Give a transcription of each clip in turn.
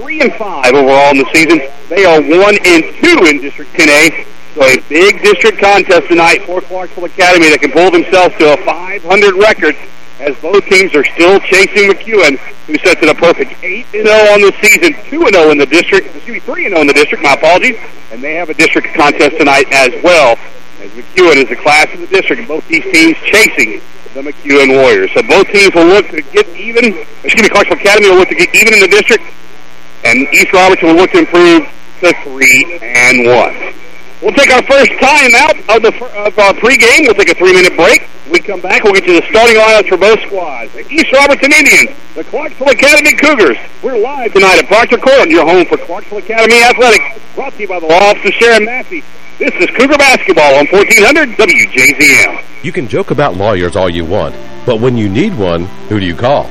three and five overall in the season. They are one and two in District 10A. So a big district contest tonight for Clarksville Academy that can pull themselves to a 500 record as both teams are still chasing McEwen, who sets it a perfect 8-0 on the season, 2-0 in the district, excuse me, 3-0 in the district, my apologies, and they have a district contest tonight as well, as McEwen is the class of the district, and both these teams chasing the McEwen Warriors. So both teams will look to get even, excuse me, Clarksville Academy will look to get even in the district, and East Robertson will look to improve to 3 and 1. We'll take our first time out of the of our pregame. We'll take a three-minute break. We come back, we'll get to the starting lineups for both squads. The East Robertson Indians, the Clarksville Academy Cougars. We're live tonight at Proctor Court, your home for Clarksville Academy Athletics. Brought to you by the Law Office of Sharon Massey. This is Cougar Basketball on 1400 WJZM. You can joke about lawyers all you want, but when you need one, who do you call?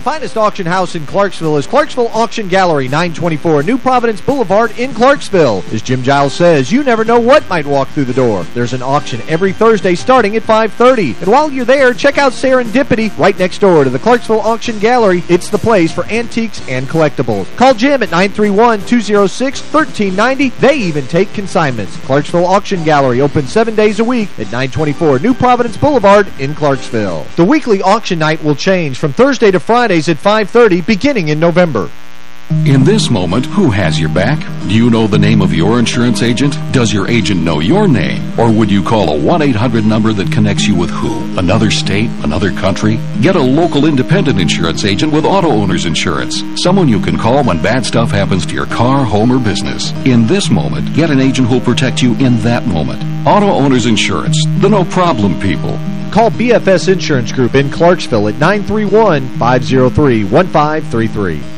finest auction house in Clarksville is Clarksville Auction Gallery, 924 New Providence Boulevard in Clarksville. As Jim Giles says, you never know what might walk through the door. There's an auction every Thursday starting at 5.30. And while you're there, check out Serendipity right next door to the Clarksville Auction Gallery. It's the place for antiques and collectibles. Call Jim at 931-206-1390. They even take consignments. Clarksville Auction Gallery open seven days a week at 924 New Providence Boulevard in Clarksville. The weekly auction night will change from Thursday to Friday Fridays at 5.30 beginning in November. In this moment, who has your back? Do you know the name of your insurance agent? Does your agent know your name? Or would you call a 1-800 number that connects you with who? Another state? Another country? Get a local independent insurance agent with Auto Owners Insurance. Someone you can call when bad stuff happens to your car, home, or business. In this moment, get an agent who'll protect you in that moment. Auto Owners Insurance. The no-problem people. Call BFS Insurance Group in Clarksville at 931-503-1533.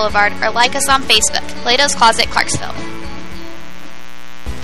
Boulevard or like us on Facebook, Plato's Closet, Clarksville.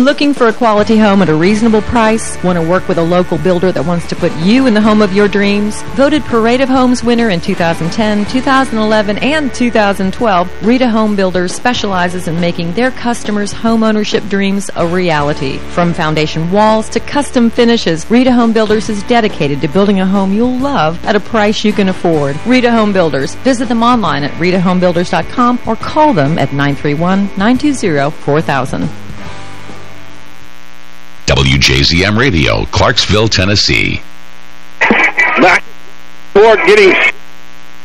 Looking for a quality home at a reasonable price? Want to work with a local builder that wants to put you in the home of your dreams? Voted Parade of Homes winner in 2010, 2011, and 2012, Rita Home Builders specializes in making their customers' home ownership dreams a reality. From foundation walls to custom finishes, Rita Home Builders is dedicated to building a home you'll love at a price you can afford. Rita Home Builders. Visit them online at ritahomebuilders.com or call them at 931-920-4000. WJZM Radio, Clarksville, Tennessee. Back for getting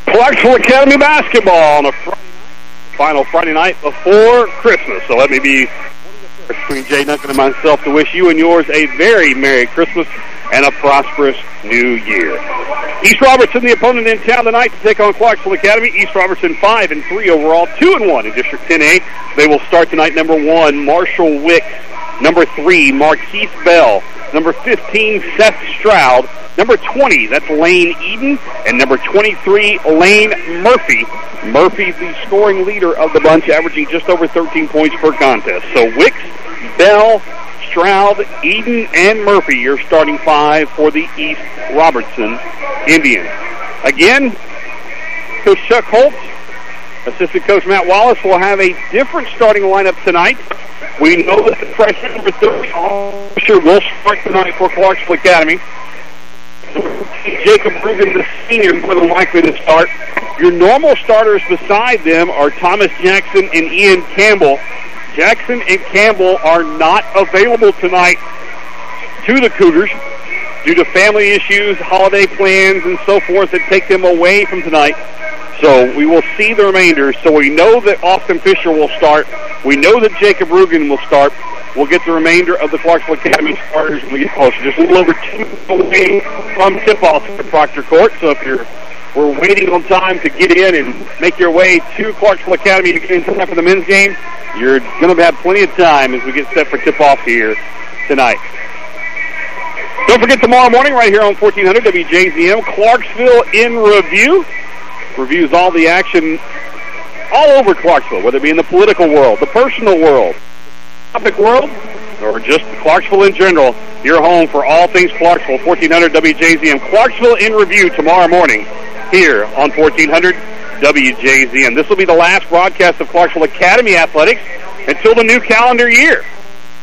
Clarksville Academy basketball on a Friday night, final Friday night before Christmas. So let me be between Jay Duncan and myself to wish you and yours a very Merry Christmas and a prosperous New Year. East Robertson, the opponent in town tonight to take on Clarksville Academy. East Robertson 5 and 3 overall, 2 and 1 in District 10A. They will start tonight number 1, Marshall Wick Number 3, Marquise Bell. Number 15, Seth Stroud. Number 20, that's Lane Eden. And number 23, Lane Murphy. Murphy, the scoring leader of the bunch, averaging just over 13 points per contest. So Wicks, Bell, Stroud, Eden, and Murphy, your starting five for the East Robertson Indians. Again, Coach Chuck Holtz Assistant Coach Matt Wallace will have a different starting lineup tonight. We know that the freshman number 30 Fisher will start tonight for Clarksville Academy. Jacob Rugen, the senior, more than likely to start. Your normal starters beside them are Thomas Jackson and Ian Campbell. Jackson and Campbell are not available tonight to the Cougars due to family issues, holiday plans, and so forth that take them away from tonight. So we will see the remainder. So we know that Austin Fisher will start. We know that Jacob Rugen will start. We'll get the remainder of the Clarksville Academy starters when we get closer. Just a little over two away from tip-off at Proctor Court. So if you're we're waiting on time to get in and make your way to Clarksville Academy to get in time for the men's game, you're going to have plenty of time as we get set for tip-off here tonight. Don't forget tomorrow morning right here on 1400 WJZM, Clarksville in review. Reviews all the action all over Clarksville, whether it be in the political world, the personal world, topic world, or just Clarksville in general. Your home for all things Clarksville, 1400 WJZM. Clarksville in review tomorrow morning here on 1400 WJZM. This will be the last broadcast of Clarksville Academy Athletics until the new calendar year.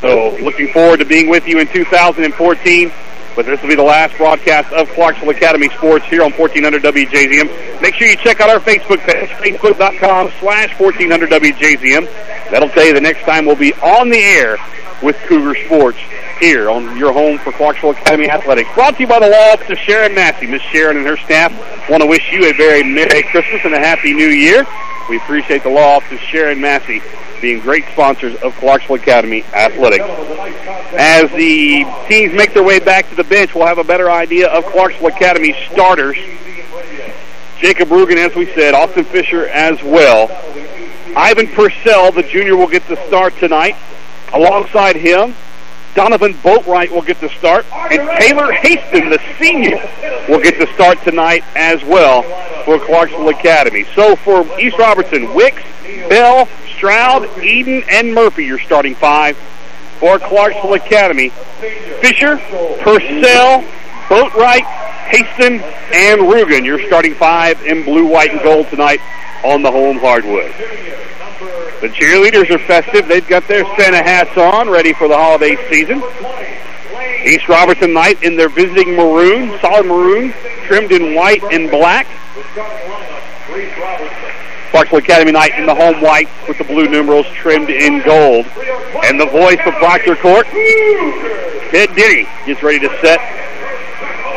So looking forward to being with you in 2014. But this will be the last broadcast of Clarksville Academy Sports here on 1400 WJZM. Make sure you check out our Facebook page, facebook.com slash 1400WJZM. That'll tell you the next time we'll be on the air with Cougar Sports here on your home for Clarksville Academy Athletics. Brought to you by the law office of Sharon Massey. Miss Sharon and her staff want to wish you a very Merry Christmas and a Happy New Year. We appreciate the law office of Sharon Massey being great sponsors of Clarksville Academy Athletics. As the teams make their way back to the bench, we'll have a better idea of Clarksville Academy starters. Jacob Rugen, as we said, Austin Fisher as well. Ivan Purcell, the junior, will get the start tonight. Alongside him, Donovan Boatwright will get the start, and Taylor Haston, the senior, will get the start tonight as well for Clarksville Academy. So for East Robertson, Wicks, Bell, Stroud, Eden, and Murphy, your starting five for Clarksville Academy. Fisher, Purcell, Boatwright, Haston, and Rugen, your starting five in blue, white, and gold tonight on the home hardwood. The cheerleaders are festive. They've got their Santa hats on, ready for the holiday season. East Robertson Knight in their visiting maroon, solid maroon, trimmed in white and black. Clarksville Academy Knight in the home white with the blue numerals trimmed in gold. And the voice of Proctor Court, Ted Denny, gets ready to set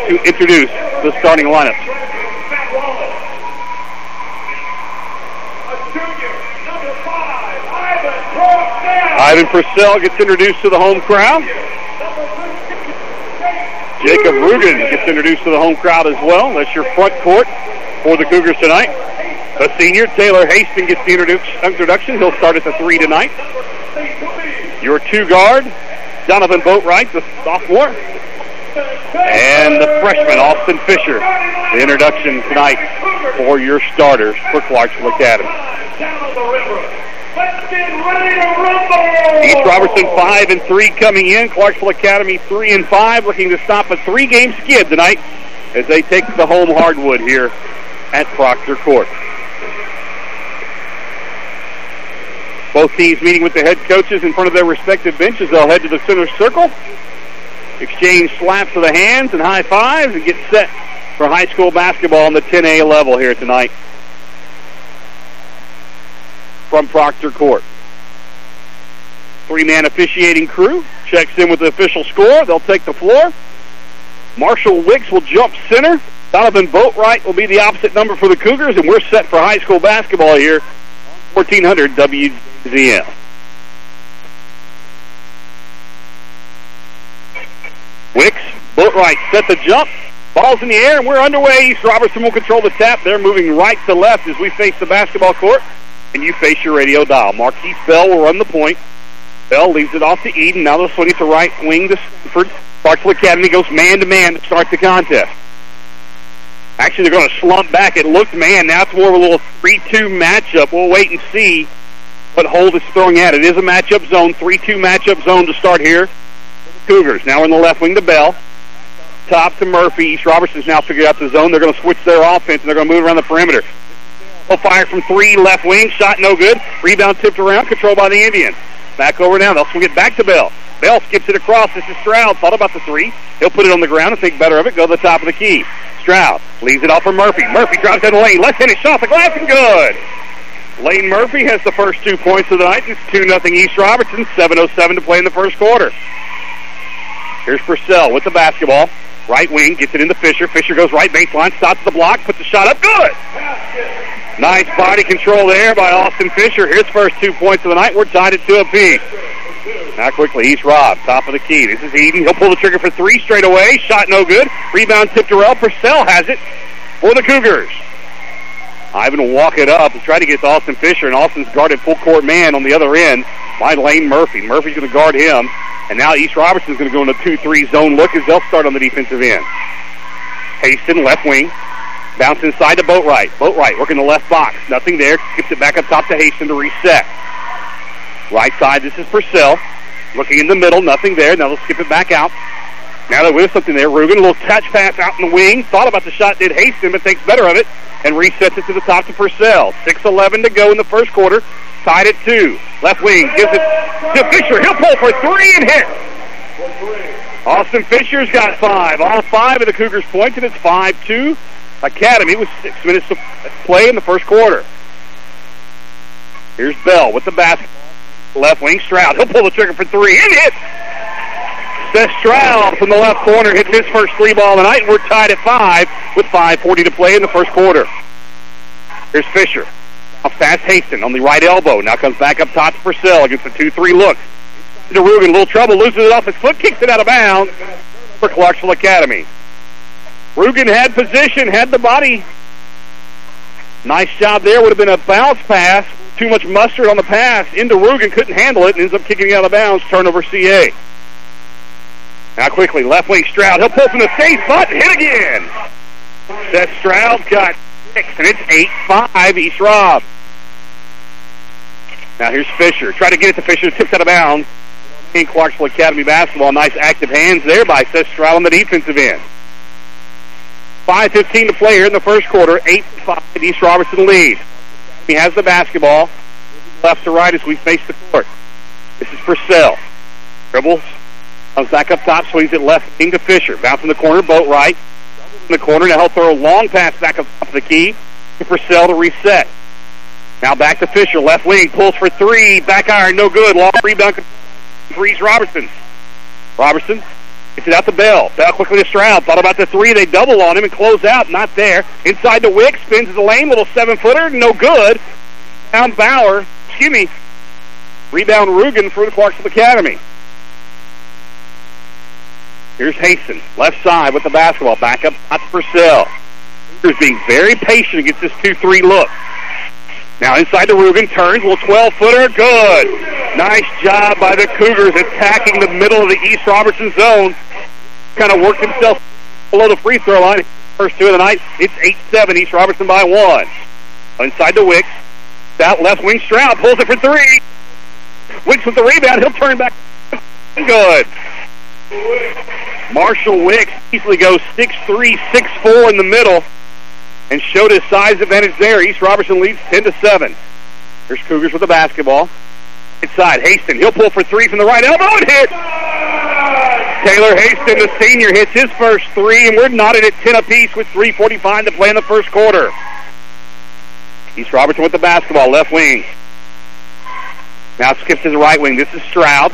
to introduce the starting lineups. Ivan Purcell gets introduced to the home crowd. Jacob Rugen gets introduced to the home crowd as well. That's your front court for the Cougars tonight. The senior, Taylor Haston, gets the introduction. He'll start at the three tonight. Your two guard, Donovan Boatwright, the sophomore. And the freshman, Austin Fisher, the introduction tonight for your starters for Clarksville Academy. East Robertson five and three coming in. Clarksville Academy three and five, looking to stop a three-game skid tonight as they take the home hardwood here at Proctor Court. Both teams meeting with the head coaches in front of their respective benches. They'll head to the center circle, exchange slaps of the hands and high fives, and get set for high school basketball on the 10A level here tonight from Proctor Court. Three-man officiating crew checks in with the official score. They'll take the floor. Marshall Wicks will jump center. Donovan Boatwright will be the opposite number for the Cougars, and we're set for high school basketball here 1400 WZM. Wicks, Boatwright set the jump. Ball's in the air, and we're underway. East Robertson will control the tap. They're moving right to left as we face the basketball court, and you face your radio dial. Marquise Bell will run the point. Bell leaves it off to Eden. Now they'll swing it to right wing to Stanford. Clarksville Academy goes man-to-man to start the contest. Actually, they're going to slump back. It looked man. Now it's more of a little 3-2 matchup. We'll wait and see what Holt is throwing at. It is a matchup zone, 3-2 matchup zone to start here. Cougars. Now in the left wing to Bell. Top to Murphy. East Robertson's now figured out the zone. They're going to switch their offense, and they're going to move around the perimeter. Will fire from three, left wing, shot no good. Rebound tipped around, controlled by the Indians. Back over now. They'll swing it back to Bell. Bell skips it across. This is Stroud. Thought about the three. He'll put it on the ground and think better of it. Go to the top of the key. Stroud leaves it off for Murphy. Murphy drives down the lane. Left-handed shot the glass and good. Lane Murphy has the first two points of the night. It's 2 nothing East Robertson. 7.07 to play in the first quarter. Here's Purcell with the basketball. Right wing, gets it into Fisher. Fisher goes right baseline, stops the block, puts the shot up. Good! Nice body control there by Austin Fisher. His first two points of the night. We're tied at two apiece. Now quickly, East Rob, top of the key. This is Eden. He'll pull the trigger for three straight away. Shot no good. Rebound tip Darrell. Purcell has it for the Cougars. Ivan will walk it up and try to get to Austin Fisher, and Austin's guarded full court man on the other end by Lane Murphy. Murphy's going to guard him. And now East Robertson's going to go in a 2-3 zone look as they'll start on the defensive end. Haston, left wing. Bounce inside to Boatwright. Boatwright working the left box. Nothing there. Skips it back up top to Haston to reset. Right side, this is Purcell. Looking in the middle, nothing there. Now they'll skip it back out. Now they're with something there. Rugen, a little touch pass out in the wing. Thought about the shot, did Haston, but thinks better of it and resets it to the top to Purcell. 6-11 to go in the first quarter. Tied at two. Left wing gives it to Fisher. He'll pull for three and hit. Austin Fisher's got five. All five of the Cougars points, and it's 5-2 Academy with six minutes to play in the first quarter. Here's Bell with the basketball. Left wing Stroud. He'll pull the trigger for three and hit. Seth Stroud from the left corner hits his first three ball of the night. We're tied at five with 5.40 to play in the first quarter. Here's Fisher. A fast Haston on the right elbow. Now comes back up top to Purcell against the 2-3 look. DeRugen, a little trouble, loses it off his foot, kicks it out of bounds for Clarksville Academy. Rugen had position, had the body. Nice job there. Would have been a bounce pass. Too much mustard on the pass. Into Rugen, couldn't handle it, and ends up kicking it out of bounds. Turnover CA. Now quickly, left wing Stroud. He'll pull from the safe spot and hit again. Seth Stroud got six, and it's 8-5 East Rob. Now here's Fisher. Try to get it to Fisher. Tips out of bounds. In Clarksville Academy basketball. Nice active hands there by Seth Stroud on the defensive end. 5.15 to play here in the first quarter. 8-5 East Robertson lead. He has the basketball. Left to right as we face the court. This is Purcell. Dribbles. Comes back up top, swings it left into Fisher. Bounce in the corner, Boatwright. In the corner, now he'll throw a long pass back up top of the key to Purcell to reset. Now back to Fisher, left wing, pulls for three, back iron, no good. Long rebound East Robertson. Robertson gets it out to Bell. Bell quickly to Stroud. Thought about the three, they double on him and close out, not there. Inside the Wick, spins the lane, little seven-footer, no good. Down Bauer, me, rebound Rugen for the Clarksville Academy. Here's Haston, left side with the basketball. Back up to Purcell. He's being very patient against this 2-3 look. Now inside the Rugen, turns, little 12-footer, good. Nice job by the Cougars attacking the middle of the East Robertson zone. Kind of worked himself below the free throw line. First two of the night, it's 8-7, East Robertson by one. Inside the Wicks, that left wing Stroud pulls it for three. Wicks with the rebound, he'll turn back. Good. Marshall Wicks easily goes 6'3", 6'4", in the middle and showed his size advantage there. East Robertson leads 10 to 7. Here's Cougars with the basketball. Inside, Haston. He'll pull for three from the right elbow and hit. Taylor Haston, the senior, hits his first three, and we're knotted at 10 apiece with 3.45 to play in the first quarter. East Robertson with the basketball, left wing. Now skips to the right wing. This is Stroud.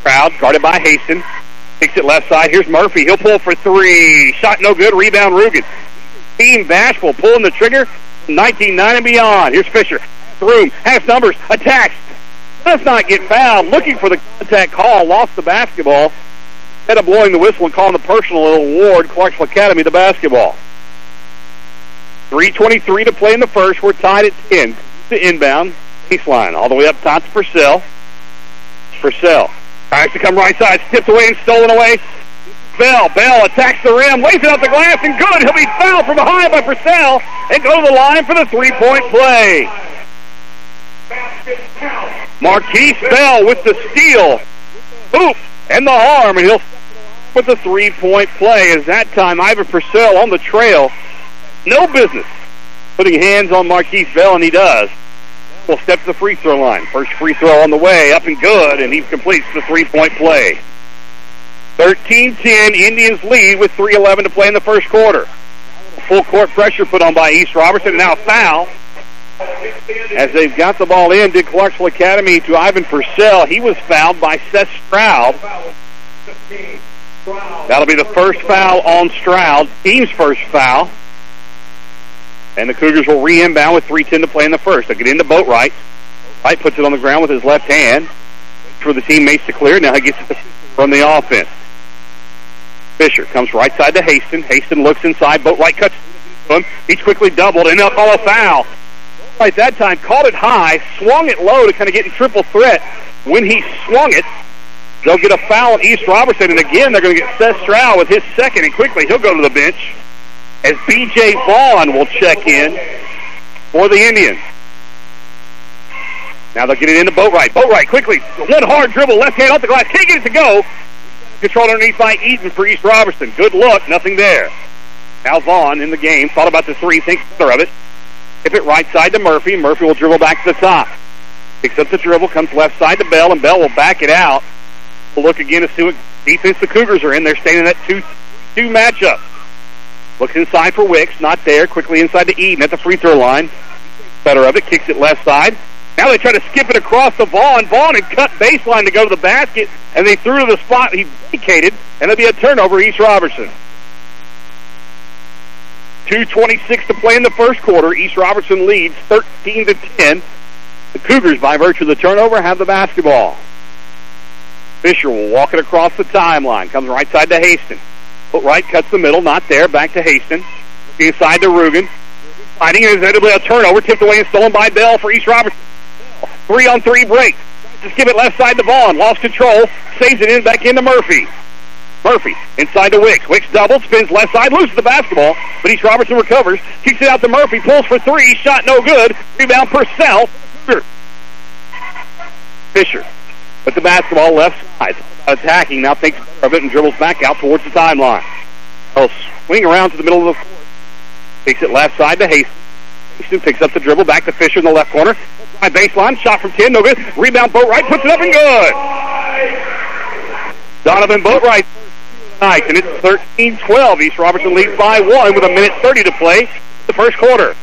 Stroud guarded by Haston. Takes it left side. Here's Murphy. He'll pull for three. Shot no good. Rebound Rugen. Team Bashful pulling the trigger. 19-9 and beyond. Here's Fisher. Through half numbers. Attacks. Does not get fouled. Looking for the contact call. Lost the basketball. Instead of blowing the whistle and calling the personal award, Clarksville Academy the basketball. 3.23 to play in the first. We're tied at 10. The inbound. Baseline. All the way up top to Purcell. Purcell. Tries to come right side. Tipped away and stolen away. Bell. Bell attacks the rim, lays it out the glass, and good. He'll be fouled from behind by Purcell and go to the line for the three-point play. Marquise Bell with the steal. Oop, and the arm, and he'll with the three-point play. As that time, Ivan Purcell on the trail. No business putting hands on Marquise Bell, and he does. Will step to the free throw line. First free throw on the way, up and good, and he completes the three-point play. 13-10, Indians lead with 3.11 to play in the first quarter. Full court pressure put on by East Robertson, now foul. As they've got the ball in, did Clarksville Academy to Ivan Purcell. He was fouled by Seth Stroud. That'll be the first foul on Stroud, team's first foul. And the Cougars will re-inbound with 3.10 to play in the first. They'll get into Boatwright. Wright puts it on the ground with his left hand for the teammates to clear. Now he gets it from the offense. Fisher comes right side to Haston. Haston looks inside. Boatwright cuts to him. He's quickly doubled, and they'll call a foul. Right that time, caught it high, swung it low to kind of get in triple threat. When he swung it, they'll get a foul on East Robertson, and again, they're going to get Seth Stroud with his second, and quickly he'll go to the bench as B.J. Vaughn will check in for the Indians. Now they'll get it into Boatwright. Boatwright quickly, one hard dribble, left hand off the glass, can't get it to go. Controlled underneath by Eden for East Robertson. Good look, nothing there. Now Vaughn in the game, thought about the three, thinks better of it. Tip it right side to Murphy. Murphy will dribble back to the top. Picks up the dribble, comes left side to Bell, and Bell will back it out. We'll look again to see what defense the Cougars are in. They're staying in that 2-2 matchup. Looks inside for Wicks, not there. Quickly inside to Eden at the free throw line. Better of it, kicks it left side. Now they try to skip it across to Vaughn. Vaughn had cut baseline to go to the basket, and they threw to the spot he vacated, and it'll be a turnover, East Robertson. 2.26 to play in the first quarter. East Robertson leads 13 to 10. The Cougars, by virtue of the turnover, have the basketball. Fisher will walk it across the timeline. Comes right side to Haston. Foot right, cuts the middle, not there. Back to Haston. Inside to Rugen. Fighting is inevitably a turnover. Tipped away and stolen by Bell for East Robertson. Three on three break. Just give it left side to Vaughn. Lost control. Saves it in back into Murphy. Murphy inside to Wicks. Wicks doubles, spins left side, loses the basketball, but East Robertson recovers, kicks it out to Murphy, pulls for three, shot no good. Rebound Purcell. Fisher with the basketball left side. Attacking now thinks of it and dribbles back out towards the timeline. He'll swing around to the middle of the court. Takes it left side to Haston. Haston picks up the dribble back to Fisher in the left corner. High baseline, shot from 10, no good. Rebound Boatwright, puts it up and good. Donovan Boatwright tonight, and it's 13-12. East Robertson leads by one with a minute 30 to play the first quarter.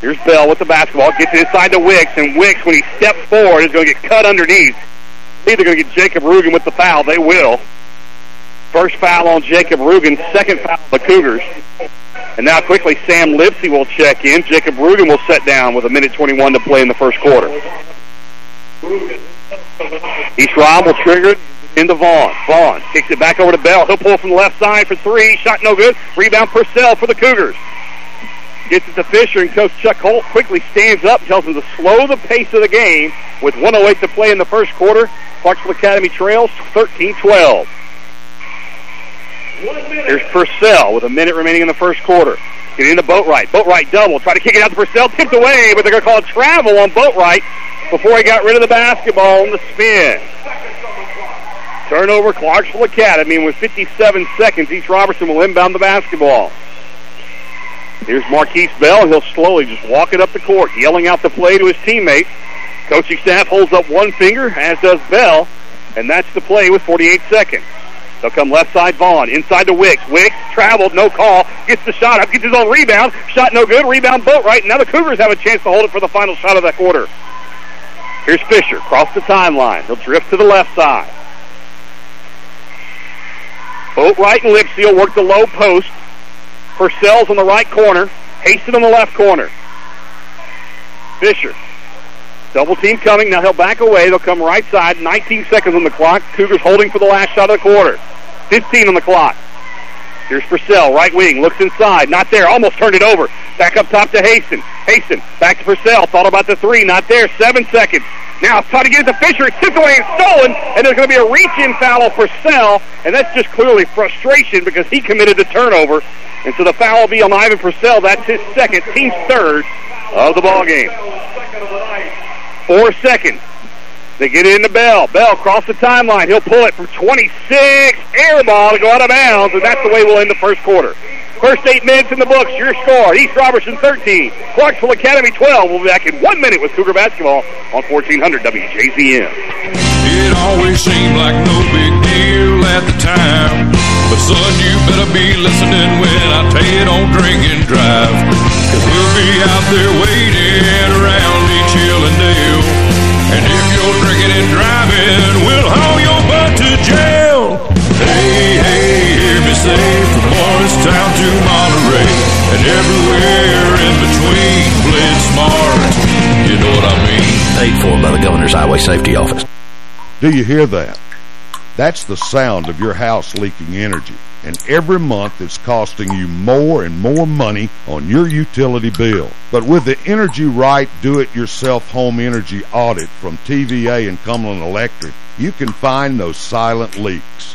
Here's Bell with the basketball. Gets it inside to Wicks, and Wicks, when he steps forward, is going to get cut underneath. Either going to get Jacob Rugen with the foul. They will. First foul on Jacob Rugen. Second foul on the Cougars. And now quickly Sam Lipsy will check in. Jacob Rugen will set down with a minute 21 to play in the first quarter. East Rob will trigger it into Vaughn. Vaughn kicks it back over to Bell. He'll pull from the left side for three. Shot no good. Rebound Purcell for the Cougars. Gets it to Fisher, and Coach Chuck Holt quickly stands up, tells him to slow the pace of the game with 108 to play in the first quarter. Clarksville Academy trails 13-12. Here's Purcell with a minute remaining in the first quarter. Get into Boatwright. Boatwright double. Try to kick it out to Purcell. Tipped away, but they're going to call a travel on Boatwright before he got rid of the basketball on the spin. Turnover, Clarksville Academy, and with 57 seconds, East Robertson will inbound the basketball. Here's Marquise Bell. He'll slowly just walk it up the court, yelling out the play to his teammate. Coaching staff holds up one finger, as does Bell, and that's the play with 48 seconds. They'll come left side Vaughn, inside to Wicks. Wicks traveled, no call, gets the shot up, gets his own rebound. Shot no good, rebound Boatwright. Now the Cougars have a chance to hold it for the final shot of that quarter. Here's Fisher, cross the timeline. He'll drift to the left side. Boatwright and Lipsy work the low post. Purcell's on the right corner. Haston on the left corner. Fisher. Double team coming. Now he'll back away. They'll come right side. 19 seconds on the clock. Cougars holding for the last shot of the quarter. 15 on the clock. Here's Purcell, right wing, looks inside, not there, almost turned it over. Back up top to Haston. Haston, back to Purcell, thought about the three, not there, seven seconds. Now trying to get it to Fisher, it's tipped away and stolen, and there's going to be a reach-in foul on Purcell, and that's just clearly frustration because he committed the turnover. And so the foul will be on Ivan Purcell. That's his second, team's third of the ball game. Four seconds. They get it into Bell. Bell cross the timeline. He'll pull it from 26. Air ball to go out of bounds, and that's the way we'll end the first quarter. First eight minutes in the books. Your score, East Robertson 13, Clarksville Academy 12. We'll be back in one minute with Cougar Basketball on 1400 WJZM. It always seemed like no big deal at the time. But son, you better be listening when I tell you don't drink and drive. Cause we'll be out there waiting around each hill and dale. And if you're drinking and driving, we'll haul your butt to jail. Hey, hey, hear me say from Morristown to Monterey and everywhere in between. Play smart, you know what I mean. Paid for by the Governor's Highway Safety Office. Do you hear that? That's the sound of your house leaking energy. And every month it's costing you more and more money on your utility bill. But with the Energy Right Do-It-Yourself Home Energy Audit from TVA and Cumberland Electric, you can find those silent leaks.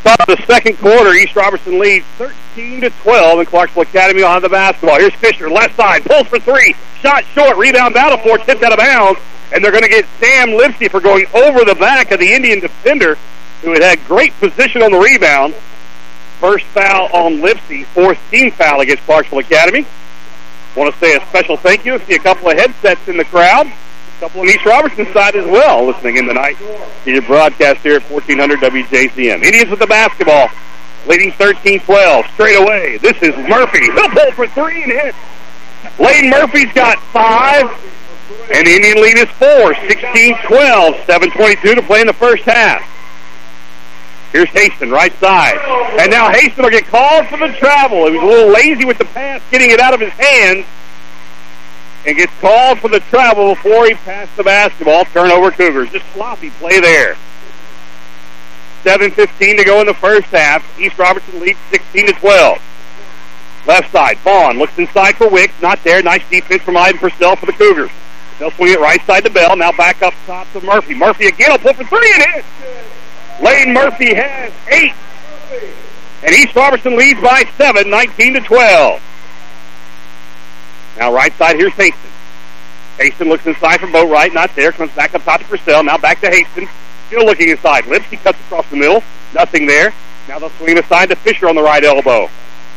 Start the second quarter, East Robertson leads 13 to 12, and Clarksville Academy have the basketball. Here's Fisher, left side, pulls for three, shot short, rebound battle for, tipped out of bounds, and they're going to get Sam Lipsy for going over the back of the Indian defender, who had had great position on the rebound. First foul on Lipsy, fourth team foul against Clarksville Academy. Want to say a special thank you. See a couple of headsets in the crowd. Couple on East Robertson side as well, listening in tonight to your broadcast here at 1400 WJZM. Indians with the basketball, leading 13-12 straight away. This is Murphy. He'll pull for three and hit. Lane Murphy's got five, and the Indian lead is four, 16-12, 7.22 to play in the first half. Here's Haston, right side. And now Haston will get called for the travel. He was a little lazy with the pass, getting it out of his hands. And gets called for the travel before he passed the basketball. Turnover Cougars. Just sloppy play there. 7.15 to go in the first half. East Robertson leads 16 to 12. Left side, Vaughn looks inside for Wick. Not there. Nice defense from Ivan Purcell for the Cougars. They'll swing it right side to Bell. Now back up top to Murphy. Murphy again will pull for three and hit. Lane Murphy has eight. And East Robertson leads by seven, 19 to 12. Now right side, here's Haston. Haston looks inside for Boatwright, not there. Comes back up top to Purcell. Now back to Haston. Still looking inside. Lipsy cuts across the middle. Nothing there. Now they'll swing aside to Fisher on the right elbow.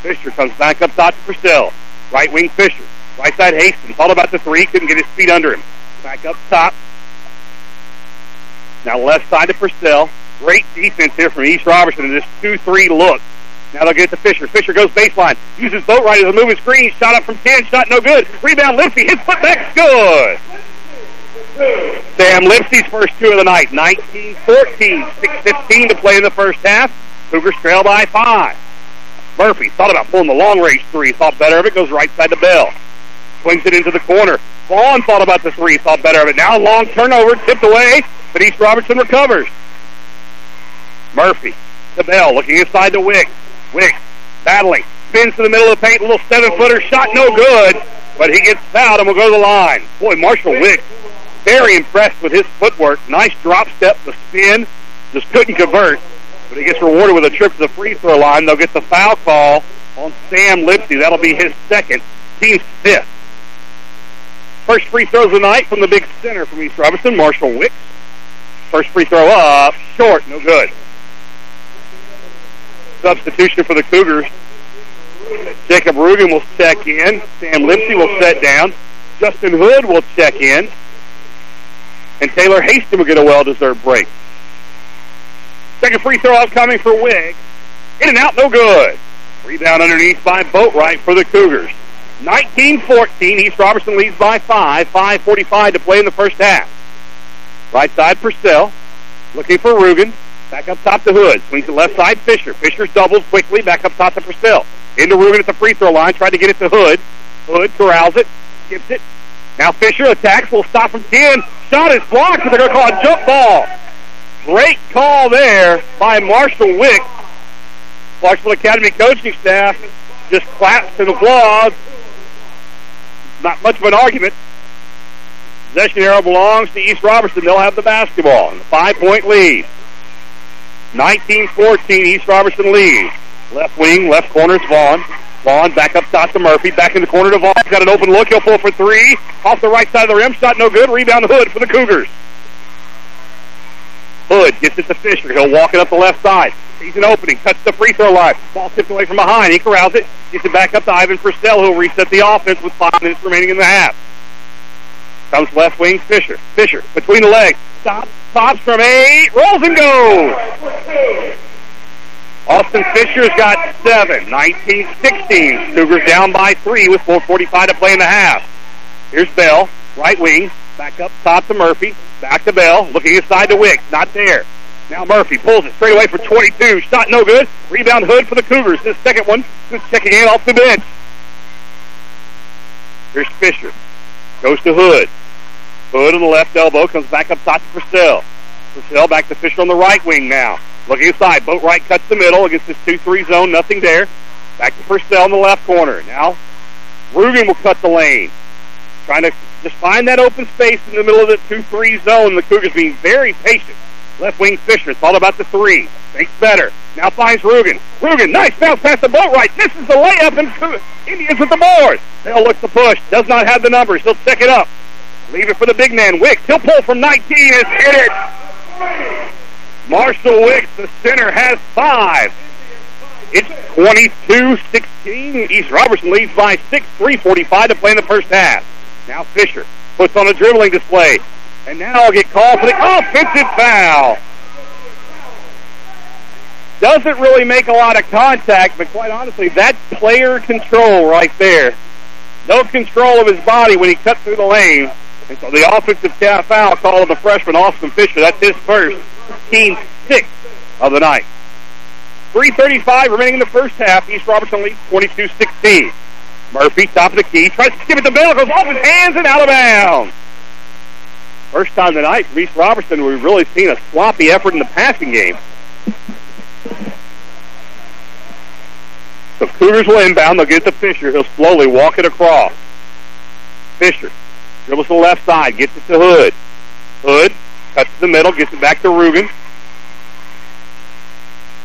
Fisher comes back up top to Purcell. Right wing Fisher. Right side Haston. Thought about the three. Couldn't get his feet under him. Back up top. Now left side to Purcell. Great defense here from East Robertson in this 2-3 look. Now they'll get to Fisher. Fisher goes baseline. Uses Boatwright as a moving screen. Shot up from 10. Shot no good. Rebound Lipsy. His foot back. Good. Sam Lipsy's first two of the night. 19-14. 6-15 to play in the first half. Cougars trail by five. Murphy thought about pulling the long range three. Thought better of it. Goes right side to Bell. Swings it into the corner. Vaughn thought about the three. Thought better of it. Now long turnover. Tipped away. But East Robertson recovers. Murphy to Bell. Looking inside to Wicks. Wicks battling. Spins to the middle of the paint. A little seven-footer shot. No good. But he gets fouled and will go to the line. Boy, Marshall Wicks very impressed with his footwork. Nice drop step, the spin. Just couldn't convert. But he gets rewarded with a trip to the free throw line. They'll get the foul call on Sam Lipsy. That'll be his second. Team's fifth. First free throws of the night from the big center from East Robertson, Marshall Wicks. First free throw up, short, no good. Substitution for the Cougars. Jacob Rugen will check in. Sam Lipsy will set down. Justin Hood will check in. And Taylor Haston will get a well-deserved break. Second free throw upcoming for Wigg. In and out, no good. Rebound underneath by Boatwright for the Cougars. 19-14, East Robertson leads by 5. 5.45 to play in the first half. Right side, Purcell. Looking for Rugen. Back up top to Hood. Swings to left side, Fisher. Fisher's doubles quickly. Back up top to Purcell. Into Rugen at the free throw line. Tried to get it to Hood. Hood corrals it. Skips it. Now Fisher attacks. Will stop from 10. Shot is blocked, they're going to call a jump ball. Great call there by Marshall Wick. Marshall Academy coaching staff just claps and applause. Not much of an argument. Possession arrow belongs to East Robertson. They'll have the basketball. Five-point lead. 19-14, East Robertson leads. Left wing, left corner is Vaughn. Vaughn back up top to Murphy. Back in the corner to Vaughn. Got an open look. He'll pull for three. Off the right side of the rim. Shot no good. Rebound Hood for the Cougars. Hood gets it to Fisher. He'll walk it up the left side. He's an opening. Cuts the free throw line. Ball tipped away from behind. He corrals it. Gets it back up to Ivan Purcell, who'll reset the offense with five minutes remaining in the half. Comes left wing Fisher. Fisher between the legs. Stops. Stops from eight. Rolls and goes. Austin Fisher's got seven. 19-16. Cougars down by three with 4.45 to play in the half. Here's Bell. Right wing. Back up top to Murphy. Back to Bell. Looking inside to Wicks. Not there. Now Murphy pulls it straight away for 22. Shot no good. Rebound Hood for the Cougars. This second one. Just checking in off the bench. Here's Fisher. Goes to Hood. Hood on the left elbow. Comes back up top to Purcell. Purcell back to Fisher on the right wing now. Looking inside. Boatwright cuts the middle against this 2-3 zone. Nothing there. Back to Purcell in the left corner. Now Rugen will cut the lane. Trying to just find that open space in the middle of the 2-3 zone. The Cougars being very patient. Left wing Fisher. It's all about the three. Thinks better. Now finds Rugen. Rugen, nice bounce past the Boatwright. This is the layup, and Indians with the board. They'll look to push. Does not have the numbers. He'll check it up. Leave it for the big man, Wicks. He'll pull from 19 and hit it. Marshall Wicks, the center, has five. It's 22-16. East Robertson leads by six. 3.45 to play in the first half. Now Fisher puts on a dribbling display. And now I'll get called for the offensive foul. Doesn't really make a lot of contact, but quite honestly, that player control right there. No control of his body when he cut through the lane. So the offensive foul call of the freshman, Austin Fisher. That's his first. Team six of the night. 3.35 remaining in the first half. East Robertson leads 22-16. Murphy, top of the key, tries to give it to Bell. Goes off his hands and out of bounds. First time tonight from East Robertson we've really seen a sloppy effort in the passing game. So Cougars will inbound. They'll get to Fisher. He'll slowly walk it across. Fisher dribbles to the left side. Gets it to Hood. Hood cuts to the middle. Gets it back to Rugen.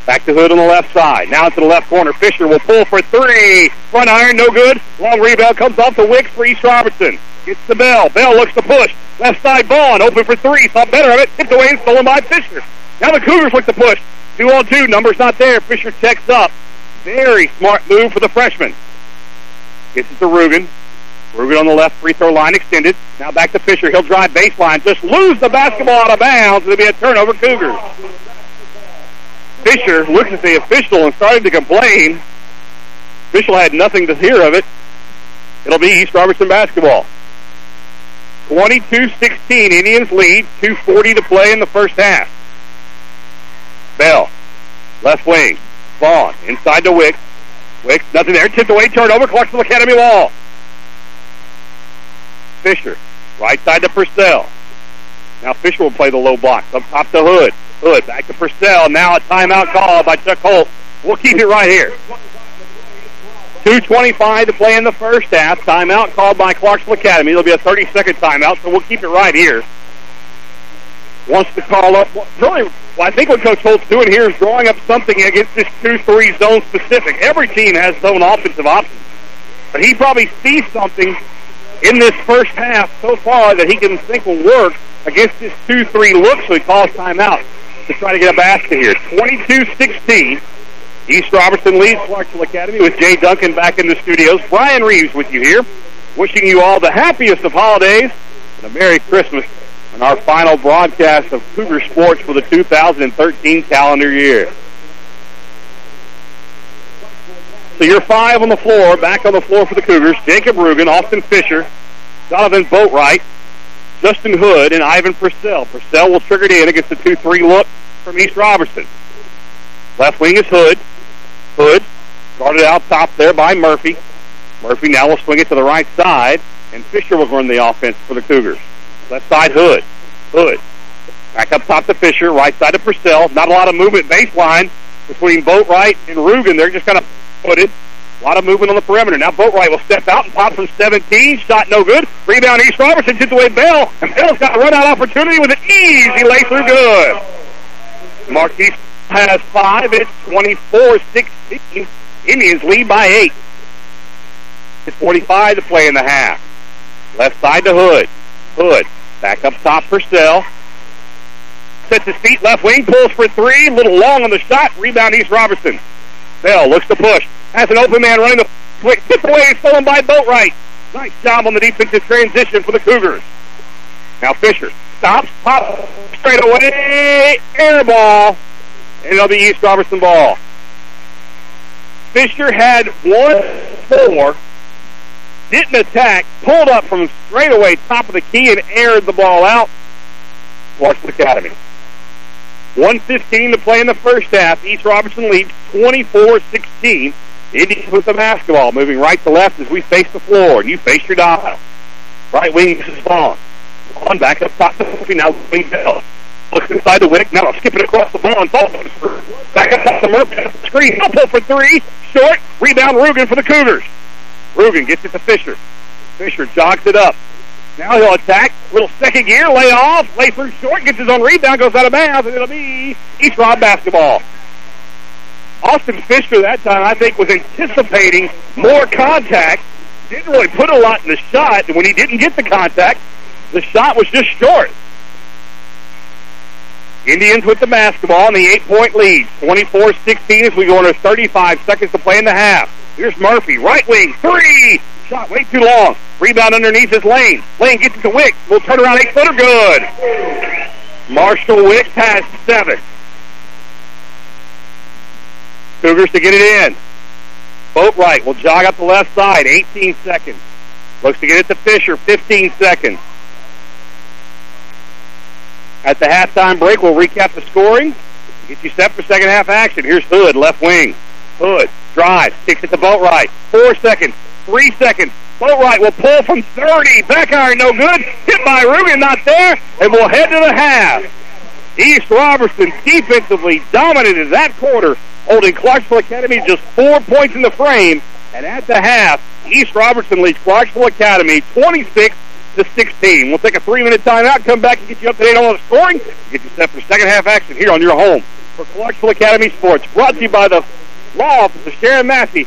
Back to Hood on the left side. Now to the left corner. Fisher will pull for three. Front iron, no good. Long rebound comes off to Wicks for East Robertson. Gets the Bell. Bell looks to push. Left side Vaughn. Open for three. Thought better of it. Tipped away and stolen by Fisher. Now the Cougars look to push. Two on two. Numbers not there. Fisher checks up. Very smart move for the freshman. Gets it to Rugen. Rugen on the left free throw line extended. Now back to Fisher. He'll drive baseline. Just lose the basketball out of bounds. It'll be a turnover Cougars. Fisher looks at the official and started to complain. Official had nothing to hear of it. It'll be East Robertson basketball. 22-16, Indians lead. 2.40 to play in the first half. Bell, left wing. Vaughn, inside to Wick. Wick, nothing there. Tipped away, turnover. Clarksville Academy wall. Fisher, right side to Purcell. Now Fisher will play the low block. Up top to Hood. Hood back to Purcell. Now a timeout call by Chuck Holt. We'll keep it right here. 2.25 to play in the first half. Timeout called by Clarksville Academy. It'll be a 30-second timeout, so we'll keep it right here. Wants to call up. Really, well, I think what Coach Holt's doing here is drawing up something against this 2-3 zone specific. Every team has zone offensive options. But he probably sees something in this first half so far that he can think will work against this 2-3 look, so he calls timeout to try to get a basket here. 22-16. East Robertson leads Clarksville Academy with Jay Duncan back in the studios. Brian Reeves with you here, wishing you all the happiest of holidays and a Merry Christmas on our final broadcast of Cougar Sports for the 2013 calendar year. So you're five on the floor, back on the floor for the Cougars. Jacob Rugen, Austin Fisher, Donovan Boatwright, Justin Hood, and Ivan Purcell. Purcell will trigger it in against the 2-3 look from East Robertson. Left wing is Hood. Hood guarded out top there by Murphy. Murphy now will swing it to the right side, and Fisher will run the offense for the Cougars. Left side, Hood. Hood. Back up top to Fisher, right side to Purcell. Not a lot of movement baseline between Boatwright and Rugen. They're just kind of it. A lot of movement on the perimeter. Now Boatwright will step out and pop from 17. Shot no good. Rebound East Robertson gets away Bell. And Bell's got a run-out opportunity with an easy laser good. Marquise has five. It's 24-16. Indians lead by eight. It's 45 to play in the half. Left side to Hood. Hood. Back up top for Stell. Sets his feet left wing. Pulls for three. A little long on the shot. Rebound East Robertson. Bell looks to push. Has an open man running the quick. Gets away. Stolen by Boatwright. Nice job on the defensive transition for the Cougars. Now Fisher stops. Pop straight away. Air ball. And it'll be East Robertson ball. Fisher had one four didn't attack, pulled up from straight away top of the key and aired the ball out. Clarksville Academy. 115 to play in the first half. East Robertson leads 24-16. Indians with the basketball, moving right to left as we face the floor. You face your dial. Right wing, is Vaughn. Vaughn back up top. To now wing Bell. Looks inside the Wick. Now skipping across the ball and ball. Back up top the Murphy. Screen. Up pull for three. Short. Rebound Rugen for the Cougars. Rugen gets it to Fisher. Fisher jogs it up. Now he'll attack. Little second gear, lay off, lay through short, gets his own rebound, goes out of bounds, and it'll be East Rob basketball. Austin Fisher that time, I think, was anticipating more contact. Didn't really put a lot in the shot, and when he didn't get the contact, the shot was just short. Indians with the basketball and the eight-point lead. 24-16 as we go into 35 seconds to play in the half. Here's Murphy, right wing, three! Shot way too long. Rebound underneath his lane. Lane gets it to Wick. Will turn around eight-footer, good. Marshall Wick has seven. Cougars to get it in. Boatwright will jog up the left side, 18 seconds. Looks to get it to Fisher, 15 seconds. At the halftime break, we'll recap the scoring. Get you set for second half action. Here's Hood, left wing. Hood, drive, kicks it to Boatwright. Four seconds, three seconds. Boatwright will pull from 30. Back iron, no good. Hit by Rugen, not there. And we'll head to the half. East Robertson defensively dominated that quarter, holding Clarksville Academy just four points in the frame. And at the half, East Robertson leads Clarksville Academy 26 to 16. We'll take a three-minute timeout, come back and get you up to date on all the scoring, get you set for second half action here on your home for Clarksville Academy Sports. Brought to you by the law office of Sharon Massey.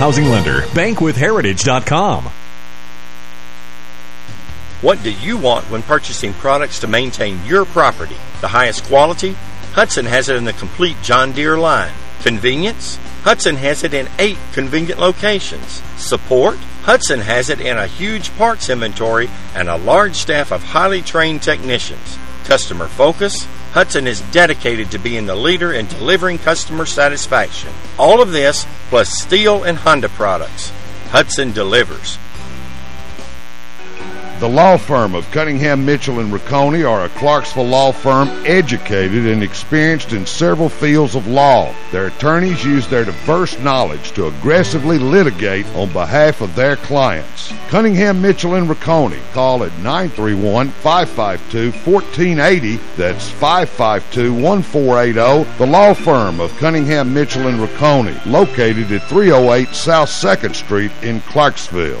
Housing Lender. Bankwithheritage.com. What do you want when purchasing products to maintain your property? The highest quality? Hudson has it in the complete John Deere line. Convenience? Hudson has it in eight convenient locations. Support? Hudson has it in a huge parts inventory and a large staff of highly trained technicians. Customer focus? Hudson is dedicated to being the leader in delivering customer satisfaction. All of this plus Stihl and Honda products. Hudson delivers. The law firm of Cunningham, Mitchell, and Rocconi are a Clarksville law firm educated and experienced in several fields of law. Their attorneys use their diverse knowledge to aggressively litigate on behalf of their clients. Cunningham, Mitchell, and Rocconi. Call at 931-552-1480. That's 552-1480. The law firm of Cunningham, Mitchell, and Rocconi, located at 308 South 2nd Street in Clarksville.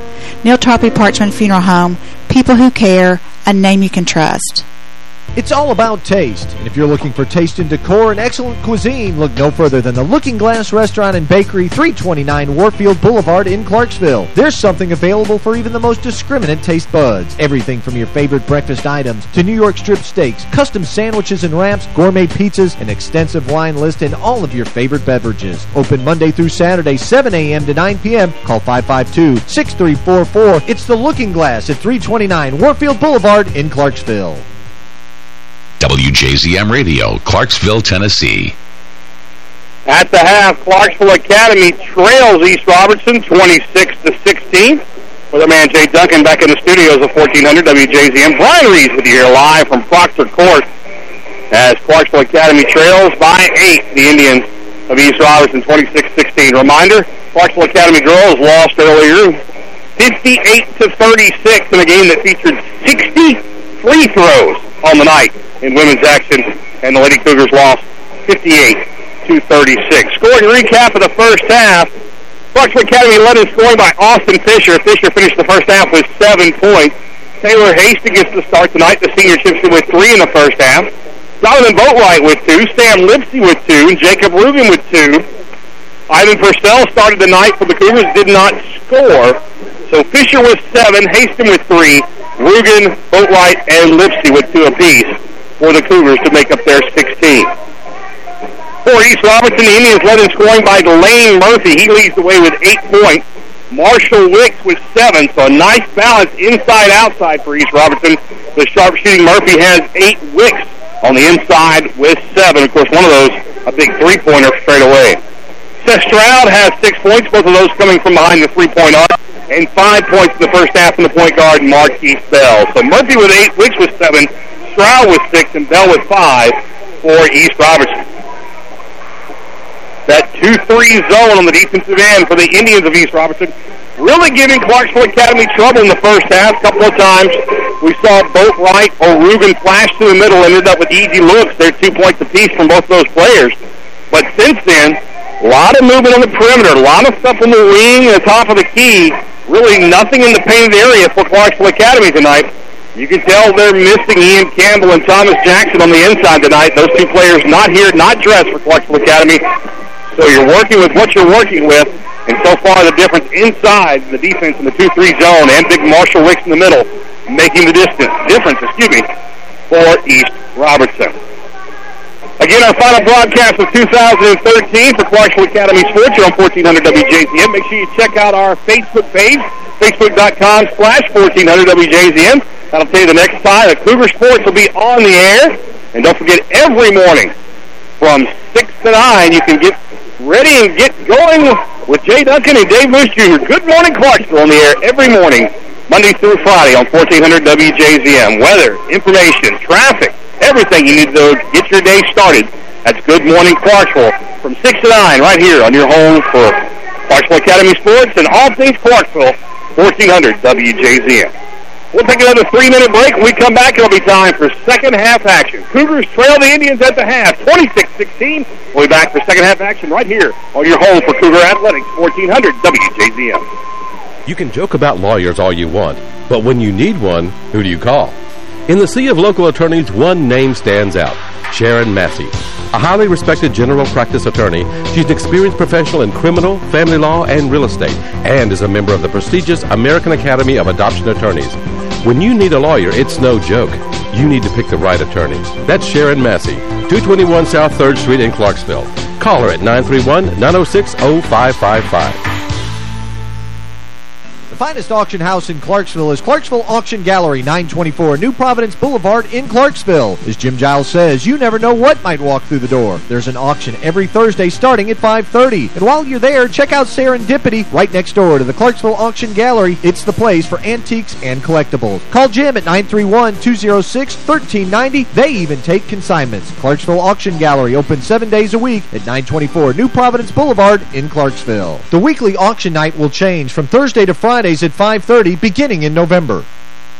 Neal Tarpley Parchman Funeral Home, people who care, a name you can trust. It's all about taste, and if you're looking for taste and decor and excellent cuisine, look no further than the Looking Glass Restaurant and Bakery, 329 Warfield Boulevard in Clarksville. There's something available for even the most discriminate taste buds. Everything from your favorite breakfast items to New York strip steaks, custom sandwiches and wraps, gourmet pizzas, an extensive wine list, and all of your favorite beverages. Open Monday through Saturday, 7 a.m. to 9 p.m. Call 552-6344. It's the Looking Glass at 329 Warfield Boulevard in Clarksville. WJZM Radio, Clarksville, Tennessee. At the half, Clarksville Academy trails East Robertson 26 to 16. With our man Jay Duncan back in the studios of 1400 WJZM. Brian Reeves with you here live from Proctor Court as Clarksville Academy trails by eight the Indians of East Robertson 26-16. Reminder, Clarksville Academy girls lost earlier 58 to 36 in a game that featured 60 free throws on the night in women's action, and the Lady Cougars lost 58 to 36. Scoring recap of the first half. Clarksville Academy led in scoring by Austin Fisher. Fisher finished the first half with seven points. Taylor Hastings gets the start tonight. The senior chips with three in the first half. Jonathan Boatwright with two. Sam Lipsy with two. And Jacob Rugen with two. Ivan Purcell started the night for the Cougars, did not score. So Fisher with seven, Hastings with three, Rugen, Boatwright, and Lipsy with two apiece for the Cougars to make up their 16. For East Robertson, the Indians led in scoring by Delane Murphy. He leads the way with eight points. Marshall Wicks with seven, so a nice balance inside-outside for East Robertson. The sharpshooting Murphy has eight Wicks on the inside with seven. Of course, one of those, a big three-pointer straight away. Seth Stroud has six points, both of those coming from behind the three-point arc, and five points in the first half from the point guard, Marquise Bell. So Murphy with eight, Wicks with seven, Stroud with six, and Bell with five for East Robertson. That 2-3 zone on the defensive end for the Indians of East Robertson really giving Clarksville Academy trouble in the first half. A couple of times we saw both Boatwright or Rugen flash to the middle, and ended up with easy looks. They're two points apiece from both those players. But since then, a lot of movement on the perimeter, a lot of stuff on the wing and the top of the key. Really nothing in the painted area for Clarksville Academy tonight. You can tell they're missing Ian Campbell and Thomas Jackson on the inside tonight. Those two players not here, not dressed for Clarksville Academy. So you're working with what you're working with. And so far, the difference inside the defense in the 2-3 zone and big Marshall Wicks in the middle making the distance difference, excuse me, for East Robertson. Again, our final broadcast of 2013 for Clarksville Academy Sports here on 1400 WJZM. Make sure you check out our Facebook page, facebook.com slash 1400 WJZM. That'll tell you the next time that Cougar Sports will be on the air. And don't forget, every morning from 6 to 9, you can get ready and get going with Jay Duncan and Dave Bush Jr. Good morning, Clarksville on the air every morning, Monday through Friday on 1400 WJZM. Weather, information, traffic, everything you need to get your day started. That's Good Morning Clarksville from 6 to 9 right here on your home for Clarksville Academy Sports and all things Clarksville, 1400 WJZM. We'll take another three-minute break. When we come back, it'll be time for second half action. Cougars trail the Indians at the half, 26-16. We'll be back for second half action right here on your home for Cougar Athletics, 1400 WJZM. You can joke about lawyers all you want, but when you need one, who do you call? In the sea of local attorneys, one name stands out, Sharon Massey. A highly respected general practice attorney, she's an experienced professional in criminal, family law, and real estate, and is a member of the prestigious American Academy of Adoption Attorneys. When you need a lawyer, it's no joke. You need to pick the right attorney. That's Sharon Massey, 221 South 3rd Street in Clarksville. Call her at 931-906-0555. Finest auction house in Clarksville is Clarksville Auction Gallery, 924 New Providence Boulevard in Clarksville. As Jim Giles says, you never know what might walk through the door. There's an auction every Thursday starting at 5.30. And while you're there, check out Serendipity right next door to the Clarksville Auction Gallery. It's the place for antiques and collectibles. Call Jim at 931-206-1390. They even take consignments. Clarksville Auction Gallery open seven days a week at 924 New Providence Boulevard in Clarksville. The weekly auction night will change from Thursday to At 5.30 beginning in November.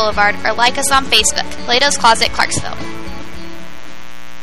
Boulevard or like us on Facebook, Plato's Closet, Clarksville.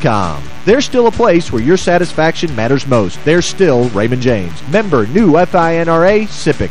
com. There's still a place where your satisfaction matters most. There's still Raymond James. Member new FINRA SIPC.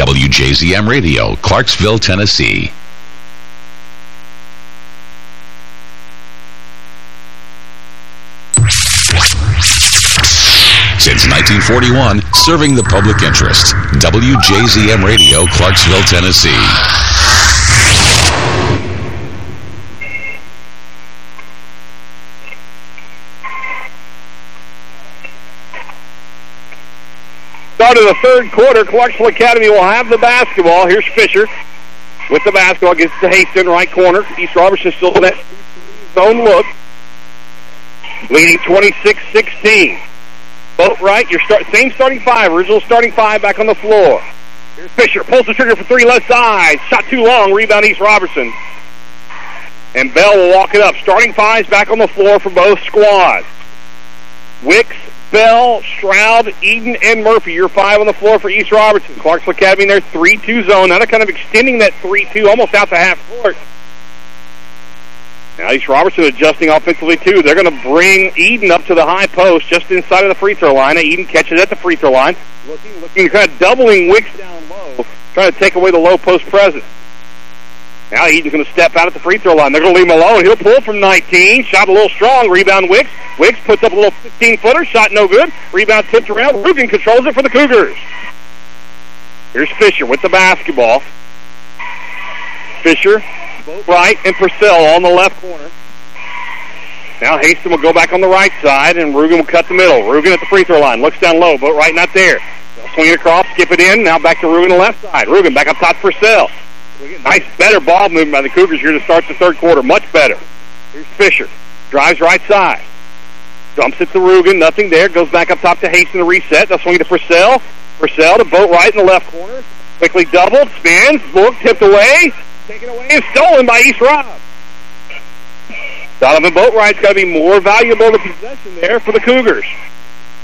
WJZM Radio, Clarksville, Tennessee. Since 1941, serving the public interest. WJZM Radio, Clarksville, Tennessee. Start of the third quarter, Clarksville Academy will have the basketball. Here's Fisher with the basketball. Gets to Haston, right corner. East Robertson still in that zone look. Leading 26-16. Both right. Your start, same starting five. Original starting five back on the floor. Here's Fisher. Pulls the trigger for three left side. Shot too long. Rebound East Robertson. And Bell will walk it up. Starting fives back on the floor for both squads. Wicks, Bell, Stroud, Eden, and Murphy. You're five on the floor for East Robertson. Clarksville Academy in their 3-2 zone. Now they're kind of extending that 3-2 almost out to half court. Now East Robertson adjusting offensively too. They're going to bring Eden up to the high post just inside of the free throw line. Eden catches at the free throw line. Looking, looking, kind of doubling Wicks down low, trying to take away the low post presence. Now Eden's going to step out at the free throw line. They're going to leave him alone. He'll pull from 19. Shot a little strong. Rebound Wicks. Wicks puts up a little 15-footer. Shot no good. Rebound tipped around. Rugen controls it for the Cougars. Here's Fisher with the basketball. Fisher, right, and Purcell on the left corner. Now Haston will go back on the right side, and Rugen will cut the middle. Rugen at the free throw line. Looks down low, but right not there. They'll swing it across, skip it in. Now back to Rugen on the left side. Rugen back up top to Purcell. Nice, better ball movement by the Cougars here to start the third quarter. Much better. Here's Fisher. Drives right side. Dumps it to Rugen. Nothing there. Goes back up top to Haston to reset. They'll swing to Purcell. Purcell to Boatwright in the left corner. Quickly doubled. Spins. Look. Tipped away. Taken away and stolen by East Rob. Donovan Boatwright's got to be more valuable to possession there for the Cougars.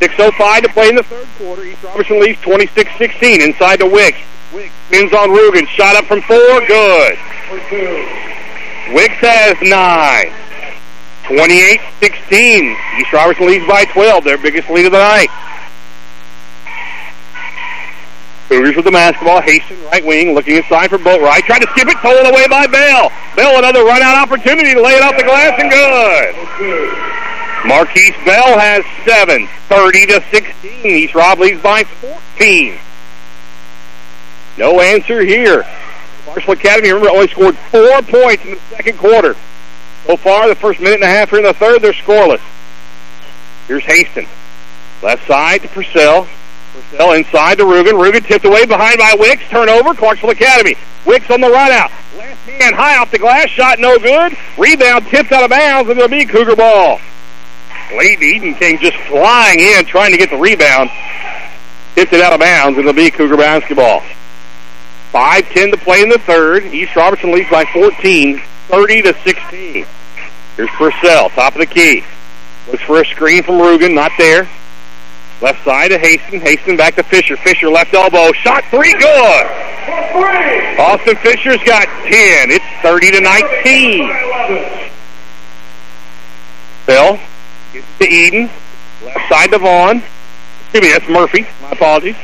6.05 to play in the third quarter. East Robertson leads 26-16 inside to Wicks. Spins on Rugen. Shot up from four. Good. Wicks has nine. 28-16. East Robertson leads by 12. Their biggest lead of the night. Cougars with the basketball. Haston, right wing, looking inside for Boatwright. Tried to skip it, stolen away by Bell. Bell, another run-out opportunity to lay it off the glass and good. Marquise Bell has seven, 30 to 16. East Rob leads by 14. No answer here. Clarksville Academy, remember, only scored four points in the second quarter. So far, the first minute and a half here in the third, they're scoreless. Here's Haston. Left side to Purcell. Purcell inside to Rugen. Rugen tipped away behind by Wicks. Turnover, Clarksville Academy. Wicks on the run out. Left hand high off the glass. Shot no good. Rebound tipped out of bounds, and it'll be Cougar ball. Lane Eden came just flying in, trying to get the rebound. Tipped it out of bounds, and it'll be Cougar basketball. 5-10 to play in the third. East Robertson leads by 14, 30 to 16. Here's Purcell, top of the key. Looks for a screen from Rugen, not there. Left side to Haston. Haston back to Fisher. Fisher left elbow. Shot three, good. Austin Fisher's got 10. It's 30 to 19. Bill gets to Eden. Left side to Vaughn. Excuse me, that's Murphy. My apologies.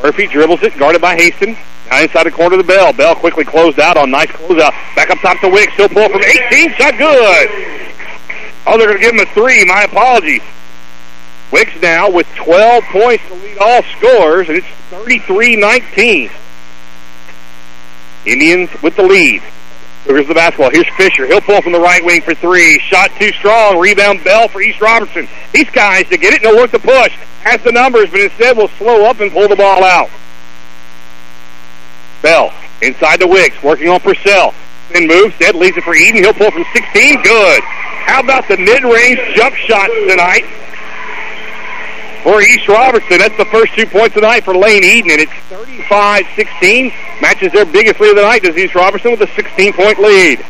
Murphy dribbles it, guarded by Haston. Inside the corner the Bell. Bell quickly closed out on nice closeout. Back up top to Wicks. Still pull from 18. Shot good. Oh, they're going to give him a three. My apologies. Wicks now with 12 points to lead all scores, and it's 33-19. Indians with the lead. Here's the basketball. Here's Fisher. He'll pull from the right wing for three. Shot too strong. Rebound Bell for East Robertson. These guys to get it, no work to push. Has the numbers, but instead will slow up and pull the ball out. Bell inside the Wicks, working on Purcell. Then moves, dead, leaves it for Eden. He'll pull from 16. Good. How about the mid-range jump shots tonight for East Robertson. That's the first two points of the night for Lane Eden, and it's 35-16. Matches their biggest lead of the night, does East Robertson with a 16-point lead.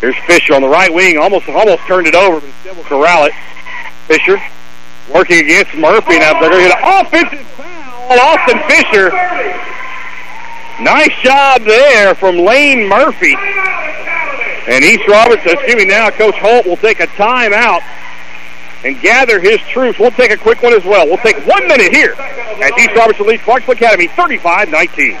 Here's Fisher on the right wing, almost almost turned it over, but instead will corral it. Fisher working against Murphy. Now they're going to get an offensive Austin Fisher. Nice job there from Lane Murphy. And East Robertson, excuse me, now Coach Holt will take a timeout and gather his troops. We'll take a quick one as well. We'll take one minute here as East Robertson leads Clarksville Academy 35-19.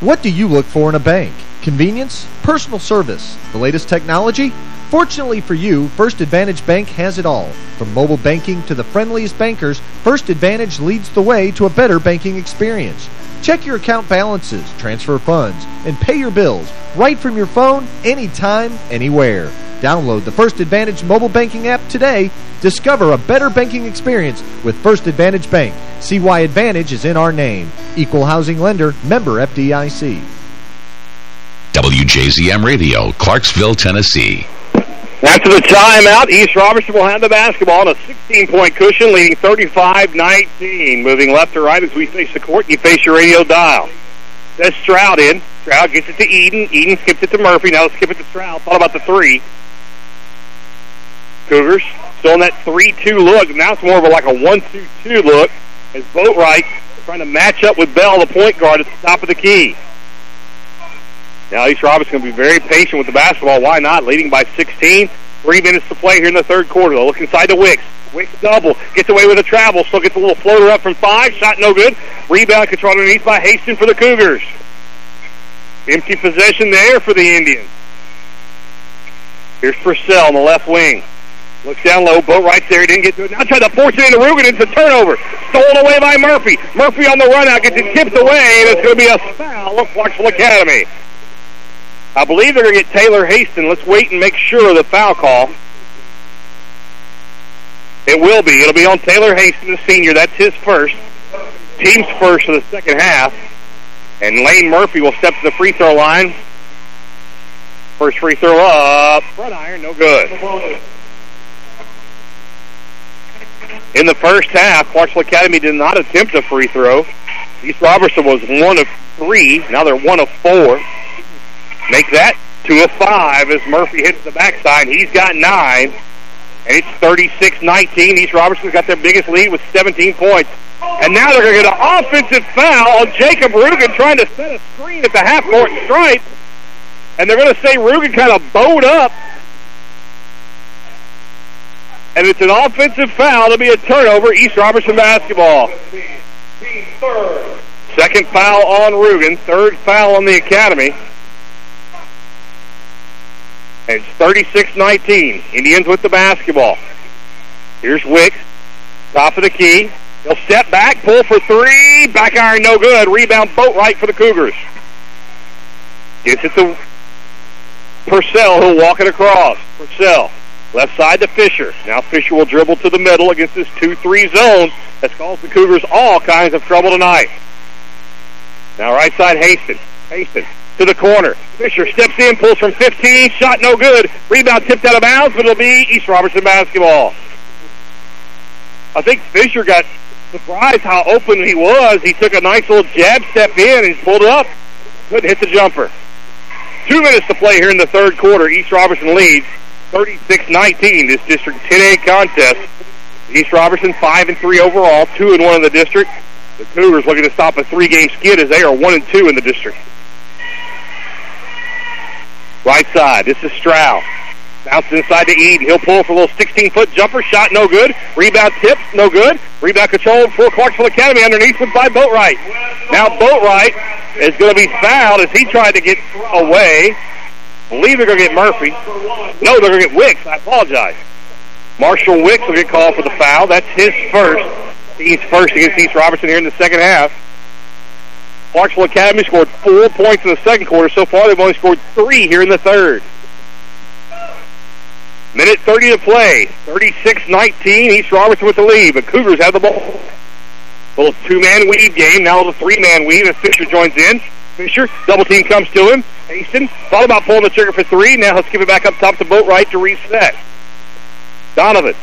What do you look for in a bank? Convenience? Personal service? The latest technology? Fortunately for you, First Advantage Bank has it all. From mobile banking to the friendliest bankers, First Advantage leads the way to a better banking experience. Check your account balances, transfer funds, and pay your bills right from your phone, anytime, anywhere. Download the First Advantage mobile banking app today. Discover a better banking experience with First Advantage Bank. See why Advantage is in our name. Equal Housing Lender, member FDIC. WJZM Radio, Clarksville, Tennessee. After the timeout, East Robertson will have the basketball on a 16-point cushion, leading 35-19. Moving left to right as we face the court, you face your radio dial. That's Stroud in. Stroud gets it to Eden. Eden skips it to Murphy. Now let's skip it to Stroud. Thought about the three. Cougars still in that 3-2 look. Now it's more of a, like a 1-2-2 look as Boatwright trying to match up with Bell, the point guard, at the top of the key. Now East Robertson going to be very patient with the basketball. Why not? Leading by 16. Three minutes to play here in the third quarter. They'll look inside the Wicks. Wicks double. Gets away with a travel. Still gets a little floater up from five. Shot no good. Rebound controlled underneath by Haston for the Cougars. Empty possession there for the Indians. Here's Purcell on the left wing. Looks down low. Boatwright there. He didn't get to it. Now try to force it into Rugen. It's a turnover. Stolen away by Murphy. Murphy on the run out. Gets it tipped away. And it's going to be a foul of Clarksville Academy. I believe they're going to get Taylor Haston. Let's wait and make sure of the foul call. It will be. It'll be on Taylor Hastings, the senior. That's his first. Team's first for the second half. And Lane Murphy will step to the free throw line. First free throw up. Front iron, no good. In the first half, Clarksville Academy did not attempt a free throw. East Robertson was one of three. Now they're one of four. Make that two of five as Murphy hits the backside. He's got nine. And it's 36-19. East Robertson's got their biggest lead with 17 points. And now they're going to get an offensive foul on Jacob Rugen trying to set a screen at the half-court stripe. And they're going to say Rugen kind of bowed up. And it's an offensive foul. It'll be a turnover. East Robertson basketball. Second foul on Rugen. Third foul on the Academy. It's 36-19. Indians with the basketball. Here's Wicks. Top of the key. He'll step back, pull for three. Back iron, no good. Rebound, Boatwright for the Cougars. Gets it to Purcell, who'll walk it across. Purcell. Left side to Fisher. Now Fisher will dribble to the middle against this 2-3 zone that's caused the Cougars all kinds of trouble tonight. Now right side Hastings. Hastings to the corner. Fisher steps in, pulls from 15, shot no good. Rebound tipped out of bounds, but it'll be East Robertson basketball. I think Fisher got surprised how open he was. He took a nice little jab step in and pulled it up. Couldn't hit the jumper. Two minutes to play here in the third quarter. East Robertson leads 36-19. This District 10A contest. East Robertson 5 and 3 overall, 2 and 1 in the district. The Cougars looking to stop a three-game skid as they are 1 and 2 in the district. Right side. This is Stroud. Bounces inside to Eden. He'll pull for a little 16-foot jumper. Shot no good. Rebound tip no good. Rebound controlled for Clarksville Academy underneath with by Boatwright. Now Boatwright is going to be fouled as he tried to get away. I believe they're going to get Murphy. No, they're going to get Wicks. I apologize. Marshall Wicks will get called for the foul. That's his first. He's first against East Robertson here in the second half. Clarksville Academy scored four points in the second quarter. So far, they've only scored three here in the third. Minute 30 to play. 36-19. East Robertson with the lead. The Cougars have the ball. Little two-man weave game. Now a three-man weave as Fisher joins in. Fisher, double team comes to him. Haston thought about pulling the trigger for three. Now let's give it back up top to Boatwright to reset. Donovan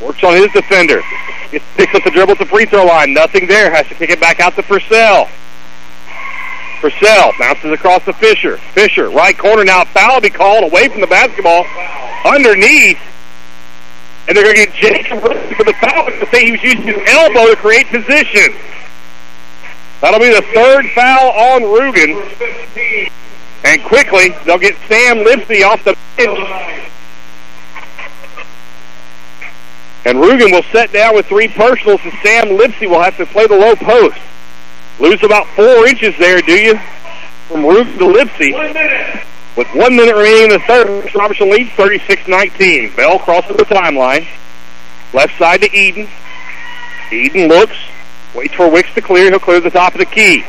works on his defender. Gets, picks up the dribble at the free throw line. Nothing there. Has to kick it back out to Purcell. Purcell bounces across to Fisher. Fisher, right corner now. Foul will be called away from the basketball. Underneath. And they're going to get Jacob for the foul to say he was using his elbow to create position. That'll be the third foul on Rugen. And quickly, they'll get Sam Lipsy off the bench. And Rugen will set down with three personals, and Sam Lipsy will have to play the low post. Lose about four inches there, do you? From Rugen to Lipsy. One minute. With one minute remaining in the third, Robertson leads 36-19. Bell crosses the timeline. Left side to Eden. Eden looks, waits for Wicks to clear. He'll clear the top of the key.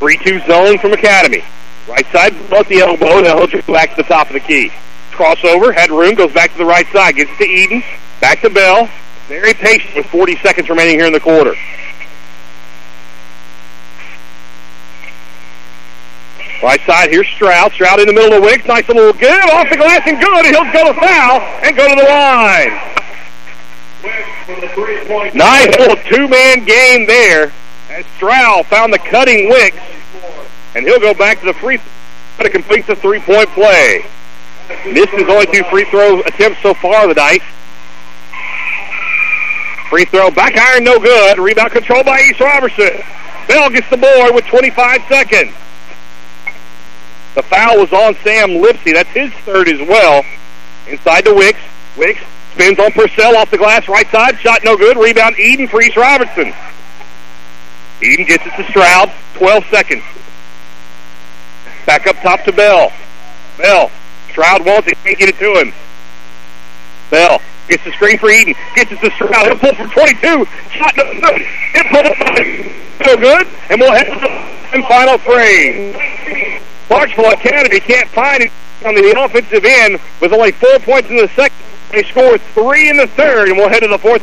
3-2 zone from Academy. Right side, above the elbow. Now he'll dribble back to the top of the key. Crossover, head room, goes back to the right side. Gets to Eden. Back to Bell. Very patient with 40 seconds remaining here in the quarter. Right side, here's Stroud. Stroud in the middle of the Wicks. Nice little give off the glass and good. He'll go to foul and go to the line. Nice little two-man game there as Stroud found the cutting Wicks. And he'll go back to the free throw to complete the three-point play. Missed his only two free throw attempts so far of the night. Free throw, back iron, no good. Rebound controlled by East Robertson. Bell gets the board with 25 seconds. The foul was on Sam Lipsy. That's his third as well. Inside to Wicks. Wicks spins on Purcell off the glass, right side. Shot no good. Rebound Eden for East Robertson. Eden gets it to Stroud. 12 seconds. Back up top to Bell. Bell. Stroud wants it. Can't get it to him. Bell gets the screen for Eden. Gets it to Stroud. He'll pull from 22. Shot no good. No good. And we'll head to the final frame. Clarksville Academy can't find it on the offensive end with only four points in the second They score three in the third, and we'll head to the fourth.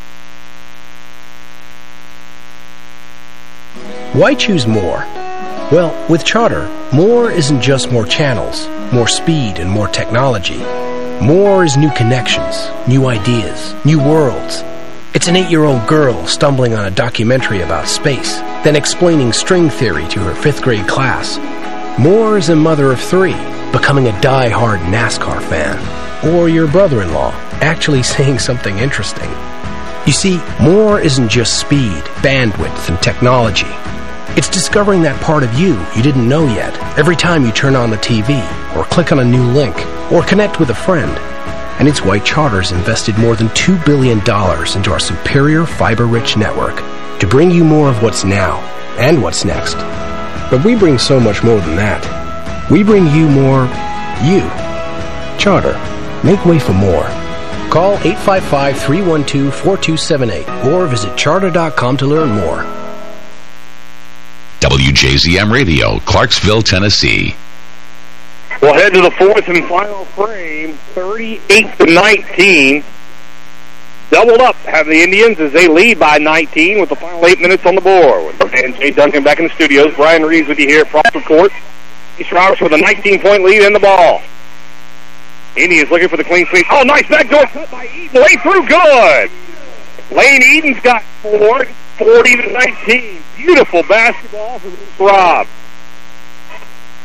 Why choose more? Well, with Charter, more isn't just more channels, more speed, and more technology. More is new connections, new ideas, new worlds. It's an eight-year-old girl stumbling on a documentary about space, then explaining string theory to her fifth grade class. More is a mother of three, becoming a die-hard NASCAR fan. Or your brother-in-law, actually saying something interesting. You see, more isn't just speed, bandwidth, and technology. It's discovering that part of you you didn't know yet every time you turn on the TV, or click on a new link, or connect with a friend. And it's why Charter's invested more than $2 billion into our superior fiber-rich network to bring you more of what's now and what's next. But we bring so much more than that. We bring you more you. Charter. Make way for more. Call 855-312-4278 or visit charter.com to learn more. WJZM Radio, Clarksville, Tennessee. We'll head to the fourth and final frame, 38 to 19. Doubled up have the Indians as they lead by 19 with the final eight minutes on the board. And Jay Duncan back in the studios. Brian Reeves with you here at Prosper Court. East Roberts with a 19-point lead in the ball. Indians looking for the clean sweep. Oh, nice backdoor cut by Eden. Lay through good. Lane Eden's got four, 40 to 19. Beautiful basketball for Rob.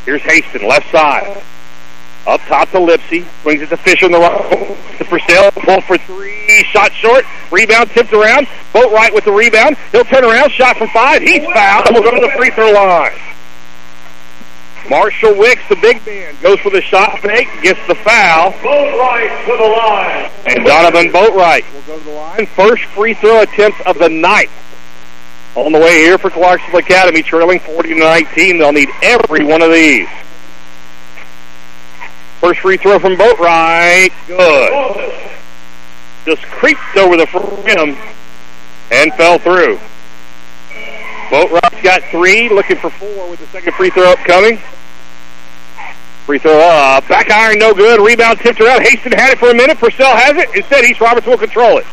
Here's Haston, left side. Up top to Lipsy. Swings it to Fisher in the right. To Purcell. Pull for three. Shot short. Rebound tipped around. Boatwright with the rebound. He'll turn around. Shot from five. He's fouled. And we'll go to the free throw line. Marshall Wicks, the big man, goes for the shot fake, gets the foul. Boatwright to the line. And Donovan Boatwright will go to the line. First free throw attempt of the night. On the way here for Clarksville Academy, trailing 40 to 19. They'll need every one of these. First free throw from Boatwright. Good. Just creeped over the rim and fell through. Boatwright's got three, looking for four with the second free throw upcoming. Free throw up. Back iron, no good. Rebound tipped around. Haston had it for a minute. Purcell has it. Instead, East Roberts will control it.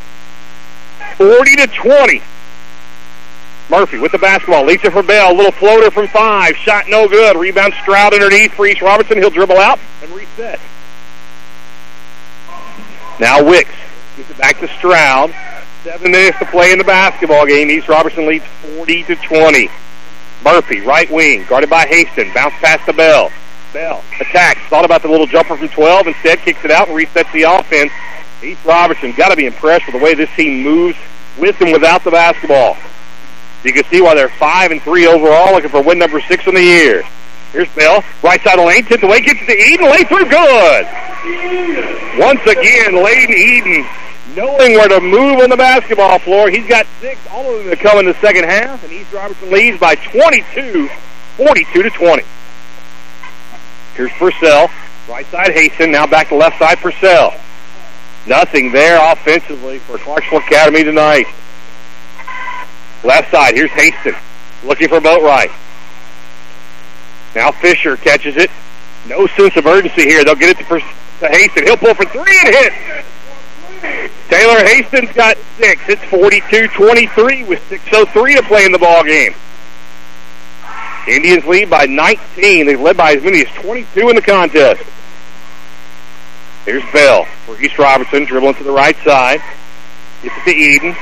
40 to 20. Murphy with the basketball. Leads it for Bell. Little floater from five. Shot no good. Rebound Stroud underneath for East Robertson. He'll dribble out and reset. Now Wicks gives it back to Stroud. Seven minutes to play in the basketball game. East Robertson leads 40 to 20. Murphy, right wing, guarded by Haston. Bounce past the Bell. Bell attacks. Thought about the little jumper from 12. Instead, kicks it out and resets the offense. East Robertson got to be impressed with the way this team moves with and without the basketball. You can see why they're 5 and three overall, looking for win number 6 in the year. Here's Bell. Right side of the lane. Tipped away. Gets it to Eden. Lay through. Good. Once again, Layden Eden knowing where to move on the basketball floor. He's got six. All of them to come in the second half. And East Robertson leads by 22, 42 to 20. Here's Purcell. Right side Haston. Now back to left side Purcell. Nothing there offensively for Clarksville Academy tonight. Left side. Here's Haston. Looking for Boatwright. Now Fisher catches it. No sense of urgency here. They'll get it to, to Haston. He'll pull for three and hit. Taylor Haston's got six. It's 42-23 with 6.03 to play in the ball game. Indians lead by 19. They've led by as many as 22 in the contest. Here's Bell for East Robertson, dribbling to the right side. Gets it to Eden.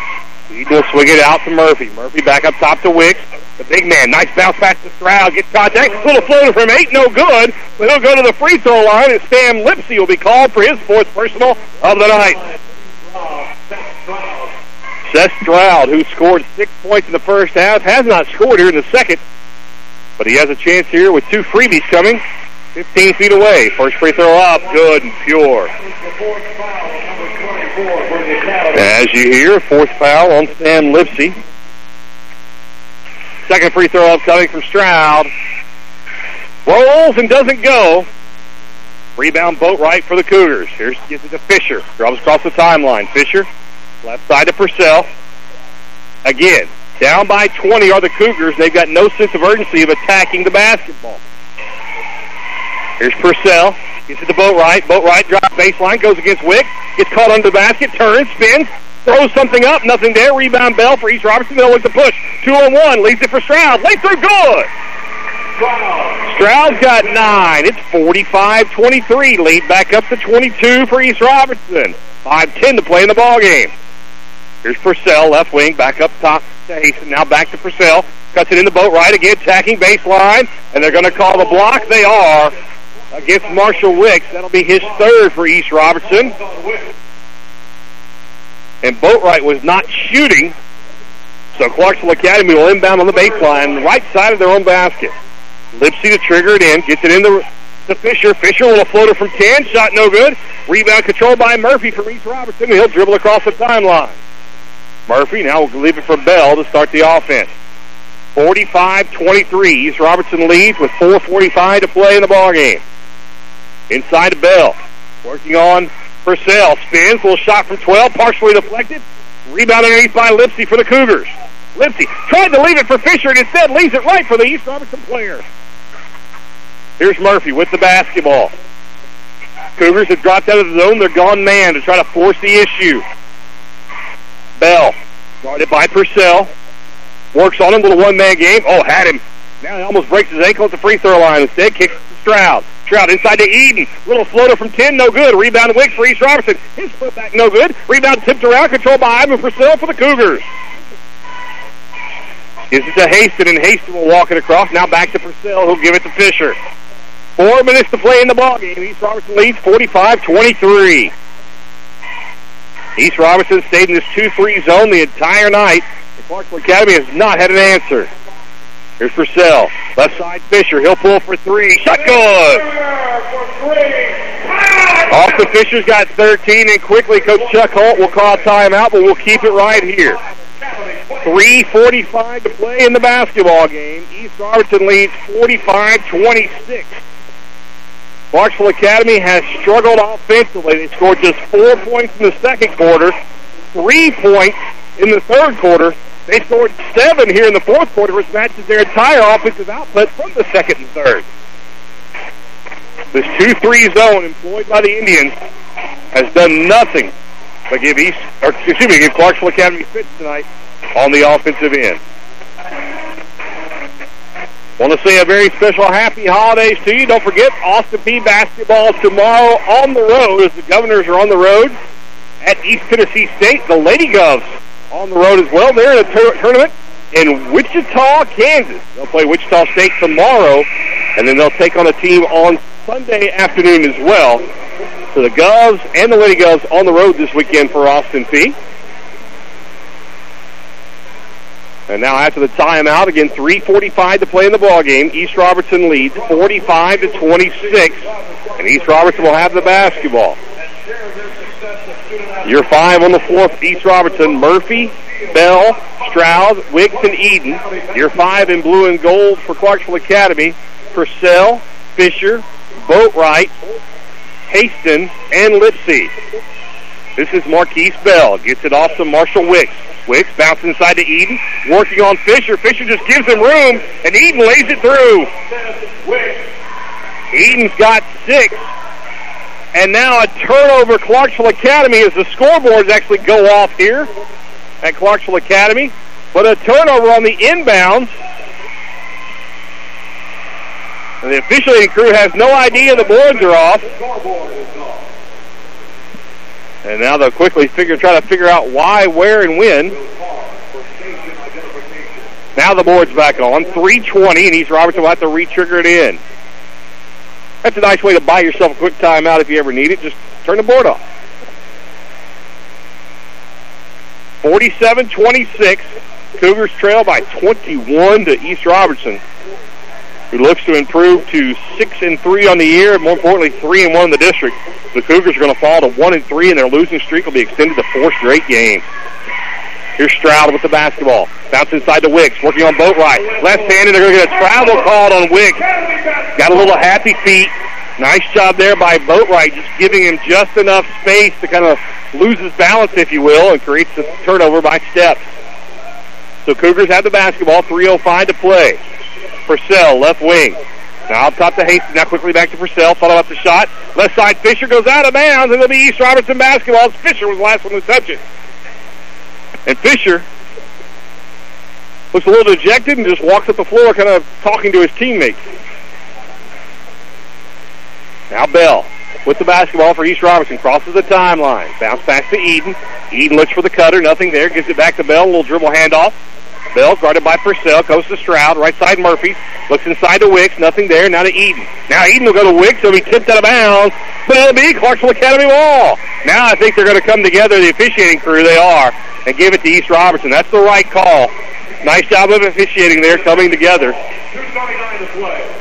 Eden will swing it out to Murphy. Murphy back up top to Wicks. The big man, nice bounce back to Stroud. Gets contact. Little floater from eight, no good. But he'll go to the free throw line, and Sam Lipsy will be called for his fourth personal of the night. Seth Stroud, who scored six points in the first half, has not scored here in the second. But he has a chance here with two freebies coming. 15 feet away. First free throw up. Good and pure. As you hear, fourth foul on Sam Lipsy. Second free throw coming from Stroud. Rolls and doesn't go. Rebound Boatwright for the Cougars. Here's gets it to Fisher. Drops across the timeline. Fisher, left side to Purcell. Again, down by 20 are the Cougars. They've got no sense of urgency of attacking the basketball. Here's Purcell. Gets it to Boatwright boat right drop baseline, goes against Wick. Gets caught under the basket, turns, spins, throws something up, nothing there. Rebound Bell for East Robertson. They'll look to push. Two on one, leaves it for Stroud. Late through, good. Stroud's got nine. It's 45-23. Lead back up to 22 for East Robertson. 5-10 to play in the ball game. Here's Purcell, left wing, back up top to Haston. Now back to Purcell. Cuts it in the Boatwright again, attacking baseline. And they're going to call the block. They are against Marshall Wicks. That'll be his third for East Robertson. And Boatwright was not shooting. So Clarksville Academy will inbound on the baseline, right side of their own basket. Lipsy to trigger it in, gets it in the to Fisher. Fisher with a floater from 10, shot no good. Rebound controlled by Murphy from East Robertson. He'll dribble across the timeline. Murphy now will leave it for Bell to start the offense. 45-23. East Robertson leads with 4.45 to play in the ball game. Inside to Bell. Working on Purcell. Spins. Little shot from 12. Partially deflected. Rebound underneath by Lipsy for the Cougars. Lipsy tried to leave it for Fisher and instead leaves it right for the East Robertson player. Here's Murphy with the basketball. Cougars have dropped out of the zone. They're gone man to try to force the issue. Bell guarded by Purcell. Works on him, little one-man game. Oh, had him. Now he almost breaks his ankle at the free throw line. Instead, kicks to Stroud. Stroud inside to Eden. Little floater from 10, no good. Rebound Wicks for East Robertson. His foot back, no good. Rebound tipped around, controlled by Ivan Purcell for the Cougars. Gives it to Haston, and Haston will walk it across. Now back to Purcell, who'll give it to Fisher. Four minutes to play in the ballgame. East Robertson leads 45-23. East Robertson stayed in this 2-3 zone the entire night. The Clarksville Academy has not had an answer. Here's Purcell. Left side Fisher. He'll pull for three. Shot good. Off the Fisher's got 13, and quickly Coach Chuck Holt will call timeout, but we'll keep it right here. 3.45 to play in the basketball game. East Robertson leads 45-26. Clarksville Academy has struggled offensively. They scored just four points in the second quarter, three points in the third quarter. They scored seven here in the fourth quarter, which matches their entire offensive output from the second and third. This 2-3 zone employed by the Indians has done nothing but give East, or excuse me, give Clarksville Academy fits tonight on the offensive end. Want to say a very special happy holidays to you. Don't forget Austin Peay basketball tomorrow on the road as the Governors are on the road at East Tennessee State. The Lady Govs on the road as well. They're in a tournament in Wichita, Kansas. They'll play Wichita State tomorrow, and then they'll take on a team on Sunday afternoon as well. So the Govs and the Lady Govs on the road this weekend for Austin Peay. And now after the timeout, again, 3.45 to play in the ball game. East Robertson leads 45 to 26. And East Robertson will have the basketball. Year five on the floor for East Robertson. Murphy, Bell, Stroud, Wicks, and Eden. Year five in blue and gold for Clarksville Academy. Purcell, Fisher, Boatwright, Haston, and Lipsy. This is Marquise Bell. Gets it off to Marshall Wicks. Wicks bounces inside to Eden. Working on Fisher. Fisher just gives him room, and Eden lays it through. Eden's got six. And now a turnover Clarksville Academy as the scoreboards actually go off here at Clarksville Academy. But a turnover on the inbounds. And the officiating crew has no idea the boards are off. And now they'll quickly figure, try to figure out why, where, and when. Now the board's back on. 320, and East Robertson will have to re-trigger it in. That's a nice way to buy yourself a quick timeout if you ever need it. Just turn the board off. 47-26. Cougars trail by 21 to East Robertson, who looks to improve to 6 and 3 on the year, and more importantly, 3 and 1 in the district. The Cougars are going to fall to 1 and 3, and their losing streak will be extended to four straight games. Here's Stroud with the basketball. Bounce inside to Wicks, working on Boatwright. Left-handed, they're going to get a travel called on Wicks. Got a little happy feet. Nice job there by Boatwright, just giving him just enough space to kind of lose his balance, if you will, and creates the turnover by steps. So Cougars have the basketball, 3.05 to play. Purcell, left wing. Now up top to Haston. Now quickly back to Purcell. Follow up the shot. Left side Fisher goes out of bounds. And it'll be East Robertson basketball. Fisher was last one to touch it. And Fisher looks a little dejected and just walks up the floor kind of talking to his teammates. Now Bell with the basketball for East Robertson. Crosses the timeline. Bounce pass to Eden. Eden looks for the cutter. Nothing there. Gives it back to Bell. A little dribble handoff. Bell guarded by Purcell. Goes to Stroud. Right side Murphy. Looks inside to Wicks. Nothing there. Now to Eden. Now Eden will go to Wicks. He'll be tipped out of bounds. But it'll be Clarksville Academy ball. Now I think they're going to come together, the officiating crew. They are. And give it to East Robertson. That's the right call. Nice job of officiating there, coming together.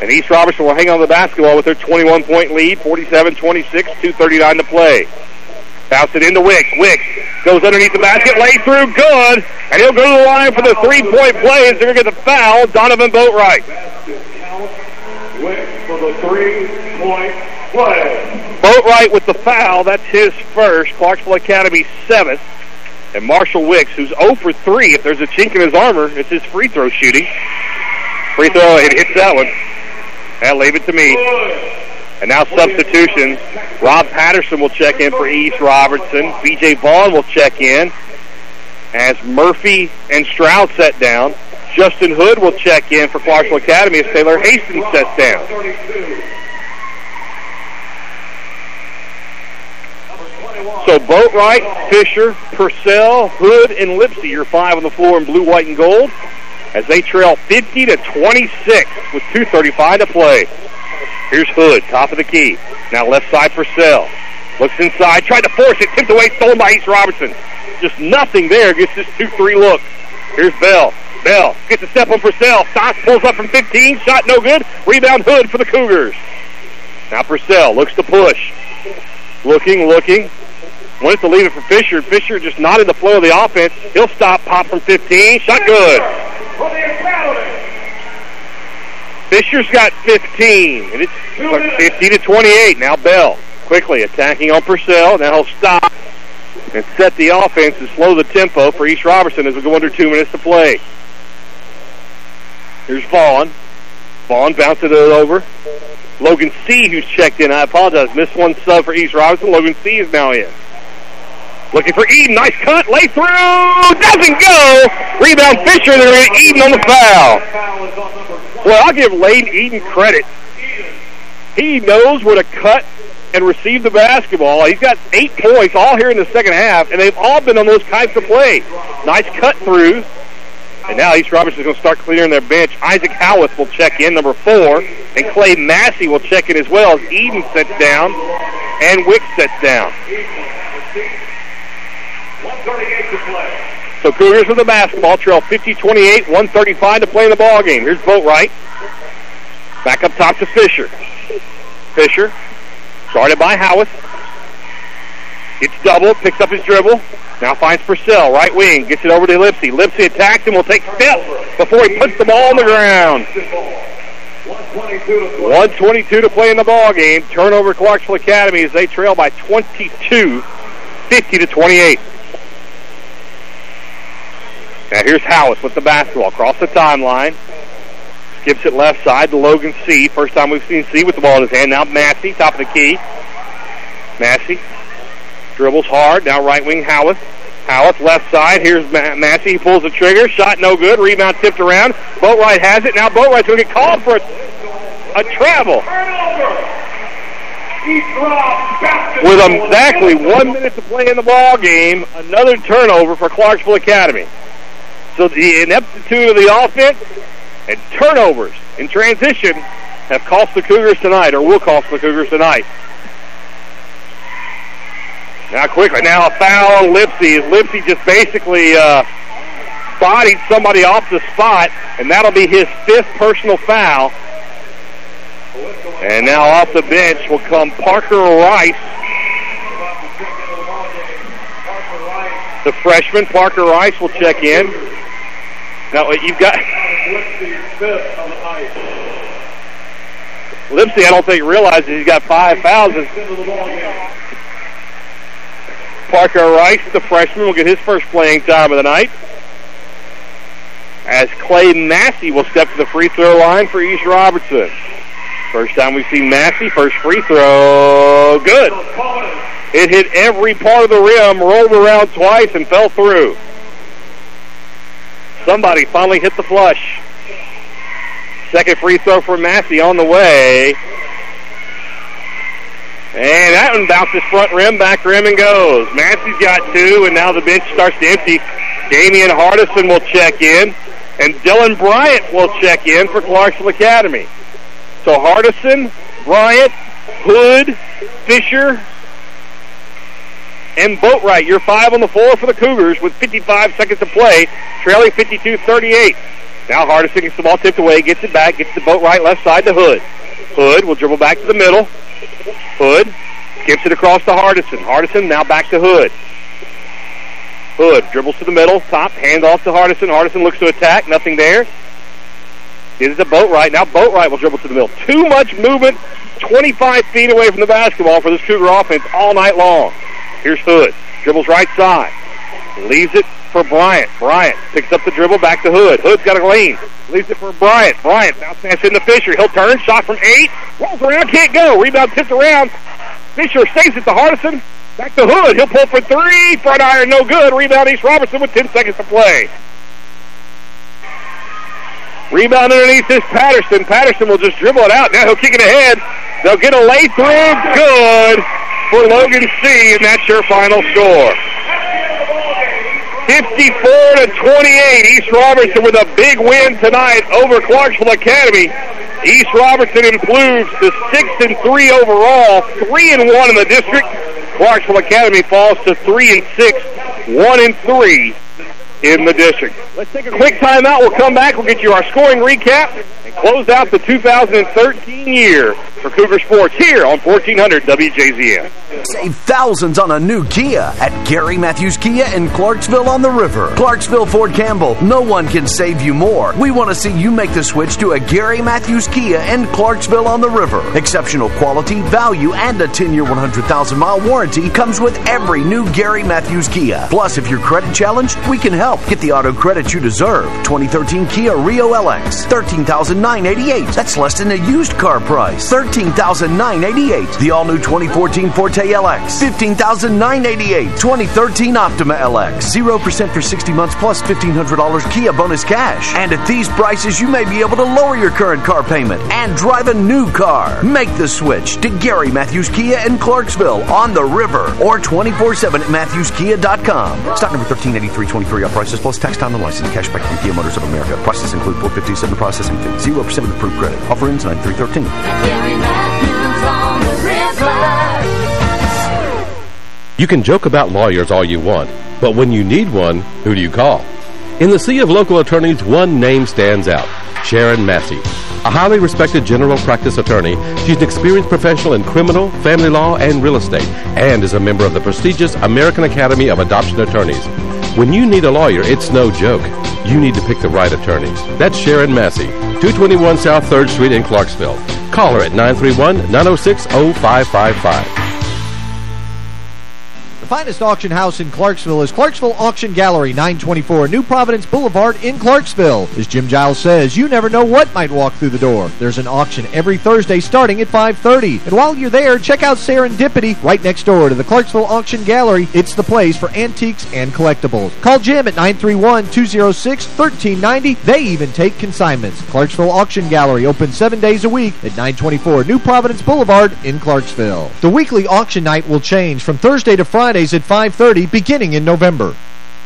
And East Robertson will hang on the basketball with their 21-point lead, 47-26, 2.39 to play. Bounce it into Wicks. Wicks goes underneath the basket, lay through, good. And he'll go to the line for the three-point play as they're going to get the foul. Donovan Boatwright. Wicks for the three-point play. Boatwright with the foul. That's his first. Clarksville Academy seventh. And Marshall Wicks, who's 0 for 3. If there's a chink in his armor, it's his free throw shooting. Free throw, it hits that one. That leave it to me. And now substitutions. Rob Patterson will check in for East Robertson. B.J. Vaughn will check in as Murphy and Stroud set down. Justin Hood will check in for Clarksville Academy as Taylor Haston sets down. So Boatwright, Fisher, Purcell, Hood, and Lipsy, your five on the floor in blue, white, and gold, as they trail 50 to 26 with 2:35 to play. Here's Hood, top of the key. Now left side Purcell. Looks inside, tried to force it, tipped away, stolen by East Robertson. Just nothing there. Gets this 2-3 look. Here's Bell. Bell gets a step on Purcell. Stops, pulls up from 15. Shot no good. Rebound Hood for the Cougars. Now Purcell looks to push. Looking, looking. Wants to leave it for Fisher. Fisher just not in the flow of the offense. He'll stop, pop from 15. Shot good. Fisher's got 15, and it's 50 to 28. Now Bell quickly attacking on Purcell. Now he'll stop and set the offense and slow the tempo for East Robertson as we go under two minutes to play. Here's Vaughn. Vaughn bounces it over. Logan C., who's checked in. I apologize. Missed one sub for East Robertson. Logan C. is now in. Looking for Eden. Nice cut. Lay through. Doesn't go. Rebound Fisher. They're Eden on the foul. Well, I'll give Lane Eden credit. He knows where to cut and receive the basketball. He's got eight points all here in the second half, and they've all been on those types of plays. Nice cut through. And now East Robertson's going to start clearing their bench. Isaac Howarth will check in, number four. And Clay Massey will check in as well as Eden sets down and Wick sets down. So Cougars with the basketball, trail 50-28, 135 to play in the ball game. Here's Boatwright. Back up top to Fisher. Fisher, started by Howarth. Gets double, picks up his dribble. Now finds Purcell, right wing, gets it over to Lipsy. Lipsy attacks and will take steps before he puts the ball on the ground. 122 to play in the ball game. Turnover Clarksville Academy as they trail by 22, 50 to 28. Now here's Howarth with the basketball across the timeline. Skips it left side to Logan C. First time we've seen C with the ball in his hand. Now Massey, top of the key. Massey dribbles hard. Now right wing Howarth. Howarth left side. Here's Ma- Massey. He pulls the trigger. Shot no good. Rebound tipped around. Boatwright has it. Now Boatwright's going to get called for a, a travel. With exactly one minute to play in the ball game, another turnover for Clarksville Academy. So the ineptitude of the offense and turnovers in transition have cost the Cougars tonight, or will cost the Cougars tonight. Now quickly, now a foul on Lipsy. Lipsy just basically uh, bodied somebody off the spot, and that'll be his fifth personal foul. And now off the bench will come Parker Rice. The freshman, Parker Rice, will check in. Now, uh, you've got... Lipsy, I don't think, realizes he's got five fouls. Parker Rice, the freshman, will get his first playing time of the night. As Clay Massey will step to the free throw line for East Robertson. First time we've seen Massey. First free throw. Good. It hit every part of the rim, rolled around twice, and fell through. Somebody finally hit the flush. Second free throw for Massey on the way. And that one bounces front rim, back rim, and goes. Massey's got two, and now the bench starts to empty. Damian Hardison will check in, and Dylan Bryant will check in for Clarksville Academy. So Hardison, Bryant, Hood, Fisher, and Boatwright. You're five on the floor for the Cougars with 55 seconds to play, trailing 52-38. Now Hardison gets the ball tipped away, gets it back, gets the Boatwright left side to Hood. Hood will dribble back to the middle. Hood skips it across to Hardison. Hardison now back to Hood. Hood dribbles to the middle, top, hand off to Hardison. Hardison looks to attack, nothing there. Gives it to Boatwright. Now Boatwright will dribble to the middle. Too much movement, 25 feet away from the basketball for this Cougar offense all night long. Here's Hood. Dribbles right side. Leaves it for Bryant. Bryant picks up the dribble back to Hood. Hood's got a lane. Leaves it for Bryant. Bryant bounce pass into Fisher. He'll turn. Shot from eight. Rolls around. Can't go. Rebound tipped around. Fisher saves it to Hardison. Back to Hood. He'll pull for three. Front iron. No good. Rebound East Robertson with 10 seconds to play. Rebound underneath is Patterson. Patterson will just dribble it out. Now he'll kick it ahead. They'll get a lay through. Good for Logan C. And that's your final score. 54 to 28. East Robertson with a big win tonight over Clarksville Academy. East Robertson improves to 6 and 3 overall, 3 and 1 in the district. Clarksville Academy falls to 3 and 6, 1 and 3 in the district. Let's take a quick timeout. We'll come back. We'll get you our scoring recap and close out the 2013 year for Cougar Sports here on 1400 WJZM. Save thousands on a new Kia at Gary Matthews Kia in Clarksville on the River. Clarksville Fort Campbell, no one can save you more. We want to see you make the switch to a Gary Matthews Kia in Clarksville on the River. Exceptional quality, value, and a 10-year, 100,000-mile warranty comes with every new Gary Matthews Kia. Plus, if you're credit challenged, we can help. Get the auto credit you deserve. 2013 Kia Rio LX, 13988 That's less than a used car price. 13988 The all-new 2014 Forte LX, 15988 2013 Optima LX, 0% for 60 months plus $1,500 Kia bonus cash. And at these prices, you may be able to lower your current car payment and drive a new car. Make the switch to Gary Matthews Kia in Clarksville on the river or 24-7 at MatthewsKia.com. Stock number 138323 all prices plus tax time and license. Cashback from Kia Motors of America. Prices include 457 processing fee. 0% of approved credit. Offer ends 9313. You can joke about lawyers all you want, but when you need one, who do you call? In the sea of local attorneys, one name stands out, Sharon Massey. A highly respected general practice attorney, she's an experienced professional in criminal, family law, and real estate, and is a member of the prestigious American Academy of Adoption Attorneys. When you need a lawyer, it's no joke. You need to pick the right attorney. That's Sharon Massey, 221 South 3rd Street in Clarksville. Call her at 931-906-0555. The finest auction house in Clarksville is Clarksville Auction Gallery, 924 New Providence Boulevard in Clarksville. As Jim Giles says, you never know what might walk through the door. There's an auction every Thursday starting at 5.30. And while you're there, check out Serendipity right next door to the Clarksville Auction Gallery. It's the place for antiques and collectibles. Call Jim at 931-206-1390. They even take consignments. Clarksville Auction Gallery open seven days a week at 924 New Providence Boulevard in Clarksville. The weekly auction night will change from Thursday to Friday at 5.30 beginning in November.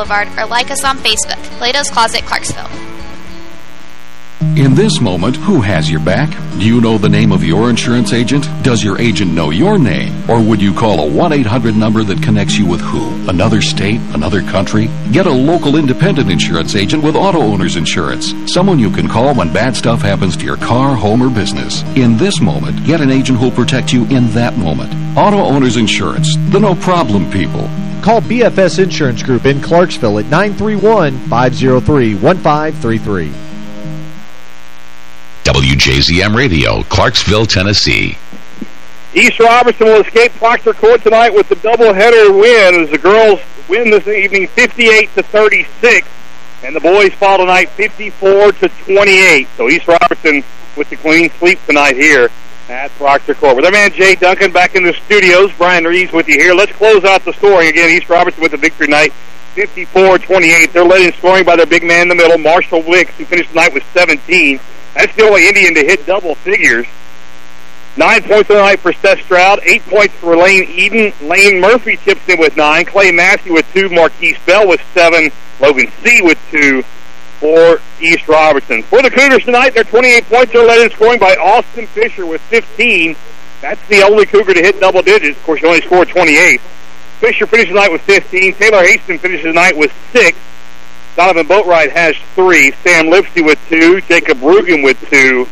or like us on Facebook. Plato's Closet, Clarksville. In this moment, who has your back? Do you know the name of your insurance agent? Does your agent know your name? Or would you call a 1-800 number that connects you with who? Another state? Another country? Get a local independent insurance agent with Auto-Owners insurance. Someone you can call when bad stuff happens to your car, home, or business. In this moment, get an agent who'll protect you in that moment. Auto-Owners insurance. The no problem people. Call BFS Insurance Group in Clarksville at 931-503-1533. WJZM Radio, Clarksville, Tennessee. East Robertson will escape Proctor Court tonight with the doubleheader win as the girls win this evening 58 to 36, and the boys fall tonight 54 to 28. So East Robertson with the clean sweep tonight here at Proctor Court. With our man Jay Duncan back in the studios, Brian Reeves with you here. Let's close out the scoring again. East Robertson with the victory tonight. 54-28. They're led in scoring by their big man in the middle, Marshall Wicks, who finished tonight with 17. That's the only Indian to hit double figures. Nine points tonight for Seth Stroud. Eight points for Lane Eden. Lane Murphy chips in with nine. Clay Massey with two. Marquise Bell with seven. Logan C. with two for East Robertson. For the Cougars tonight, their 28 points are led in scoring by Austin Fisher with 15. That's the only Cougar to hit double digits. Of course, he only scored 28. Fisher finishes tonight with 15. Taylor Haston finishes tonight with six. Donovan Boatwright has three. Sam Lipsy with two. Jacob Rugen with two.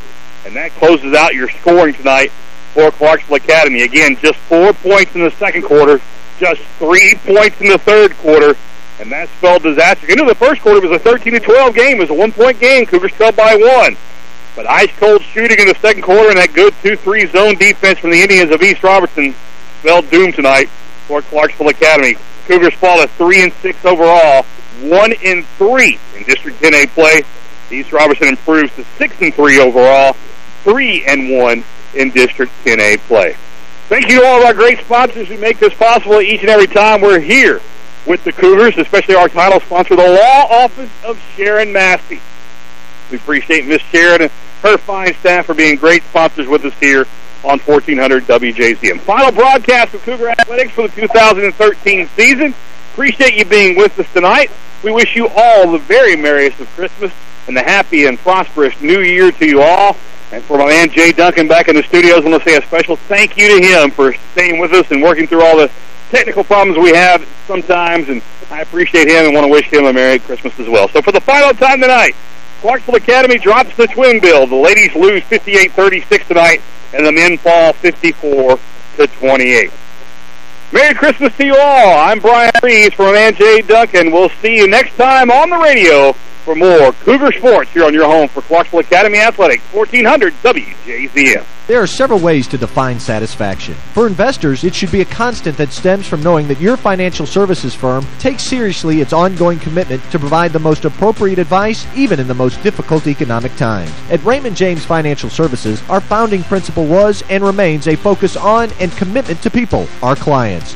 And that closes out your scoring tonight for Clarksville Academy. Again, just four points in the second quarter, just three points in the third quarter, and that spelled disaster. Into the first quarter, it was a 13-12 game. It was a one-point game. Cougars trailed by one. But ice-cold shooting in the second quarter and that good 2-3 zone defense from the Indians of East Robertson spelled doom tonight for Clarksville Academy. Cougars fall to 3 and 6 overall, 1 and 3 in District 10A play. East Robertson improves to 6 and 3 overall, 3 and 1 in District 10A play. Thank you to all of our great sponsors who make this possible each and every time we're here with the Cougars, especially our title sponsor, the Law Office of Sharon Massey. We appreciate Miss Sharon and her fine staff for being great sponsors with us here on 1400 WJZM. Final broadcast of Cougar Athletics for the 2013 season. Appreciate you being with us tonight. We wish you all the very merriest of Christmas and the happy and prosperous new year to you all. And for my man Jay Duncan back in the studios, I want to say a special thank you to him for staying with us and working through all the technical problems we have sometimes. And I appreciate him and want to wish him a Merry Christmas as well. So for the final time tonight, Clarksville Academy drops the twin bill. The ladies lose 58-36 tonight, and the men fall 54 to 28. Merry Christmas to you all. I'm Brian Reeves from man Jay Duncan. We'll see you next time on the radio for more Cougar Sports here on your home for Clarksville Academy Athletics, 1400 WJZM. There are several ways to define satisfaction. For investors, it should be a constant that stems from knowing that your financial services firm takes seriously its ongoing commitment to provide the most appropriate advice, even in the most difficult economic times. At Raymond James Financial Services, our founding principle was and remains a focus on and commitment to people, our clients.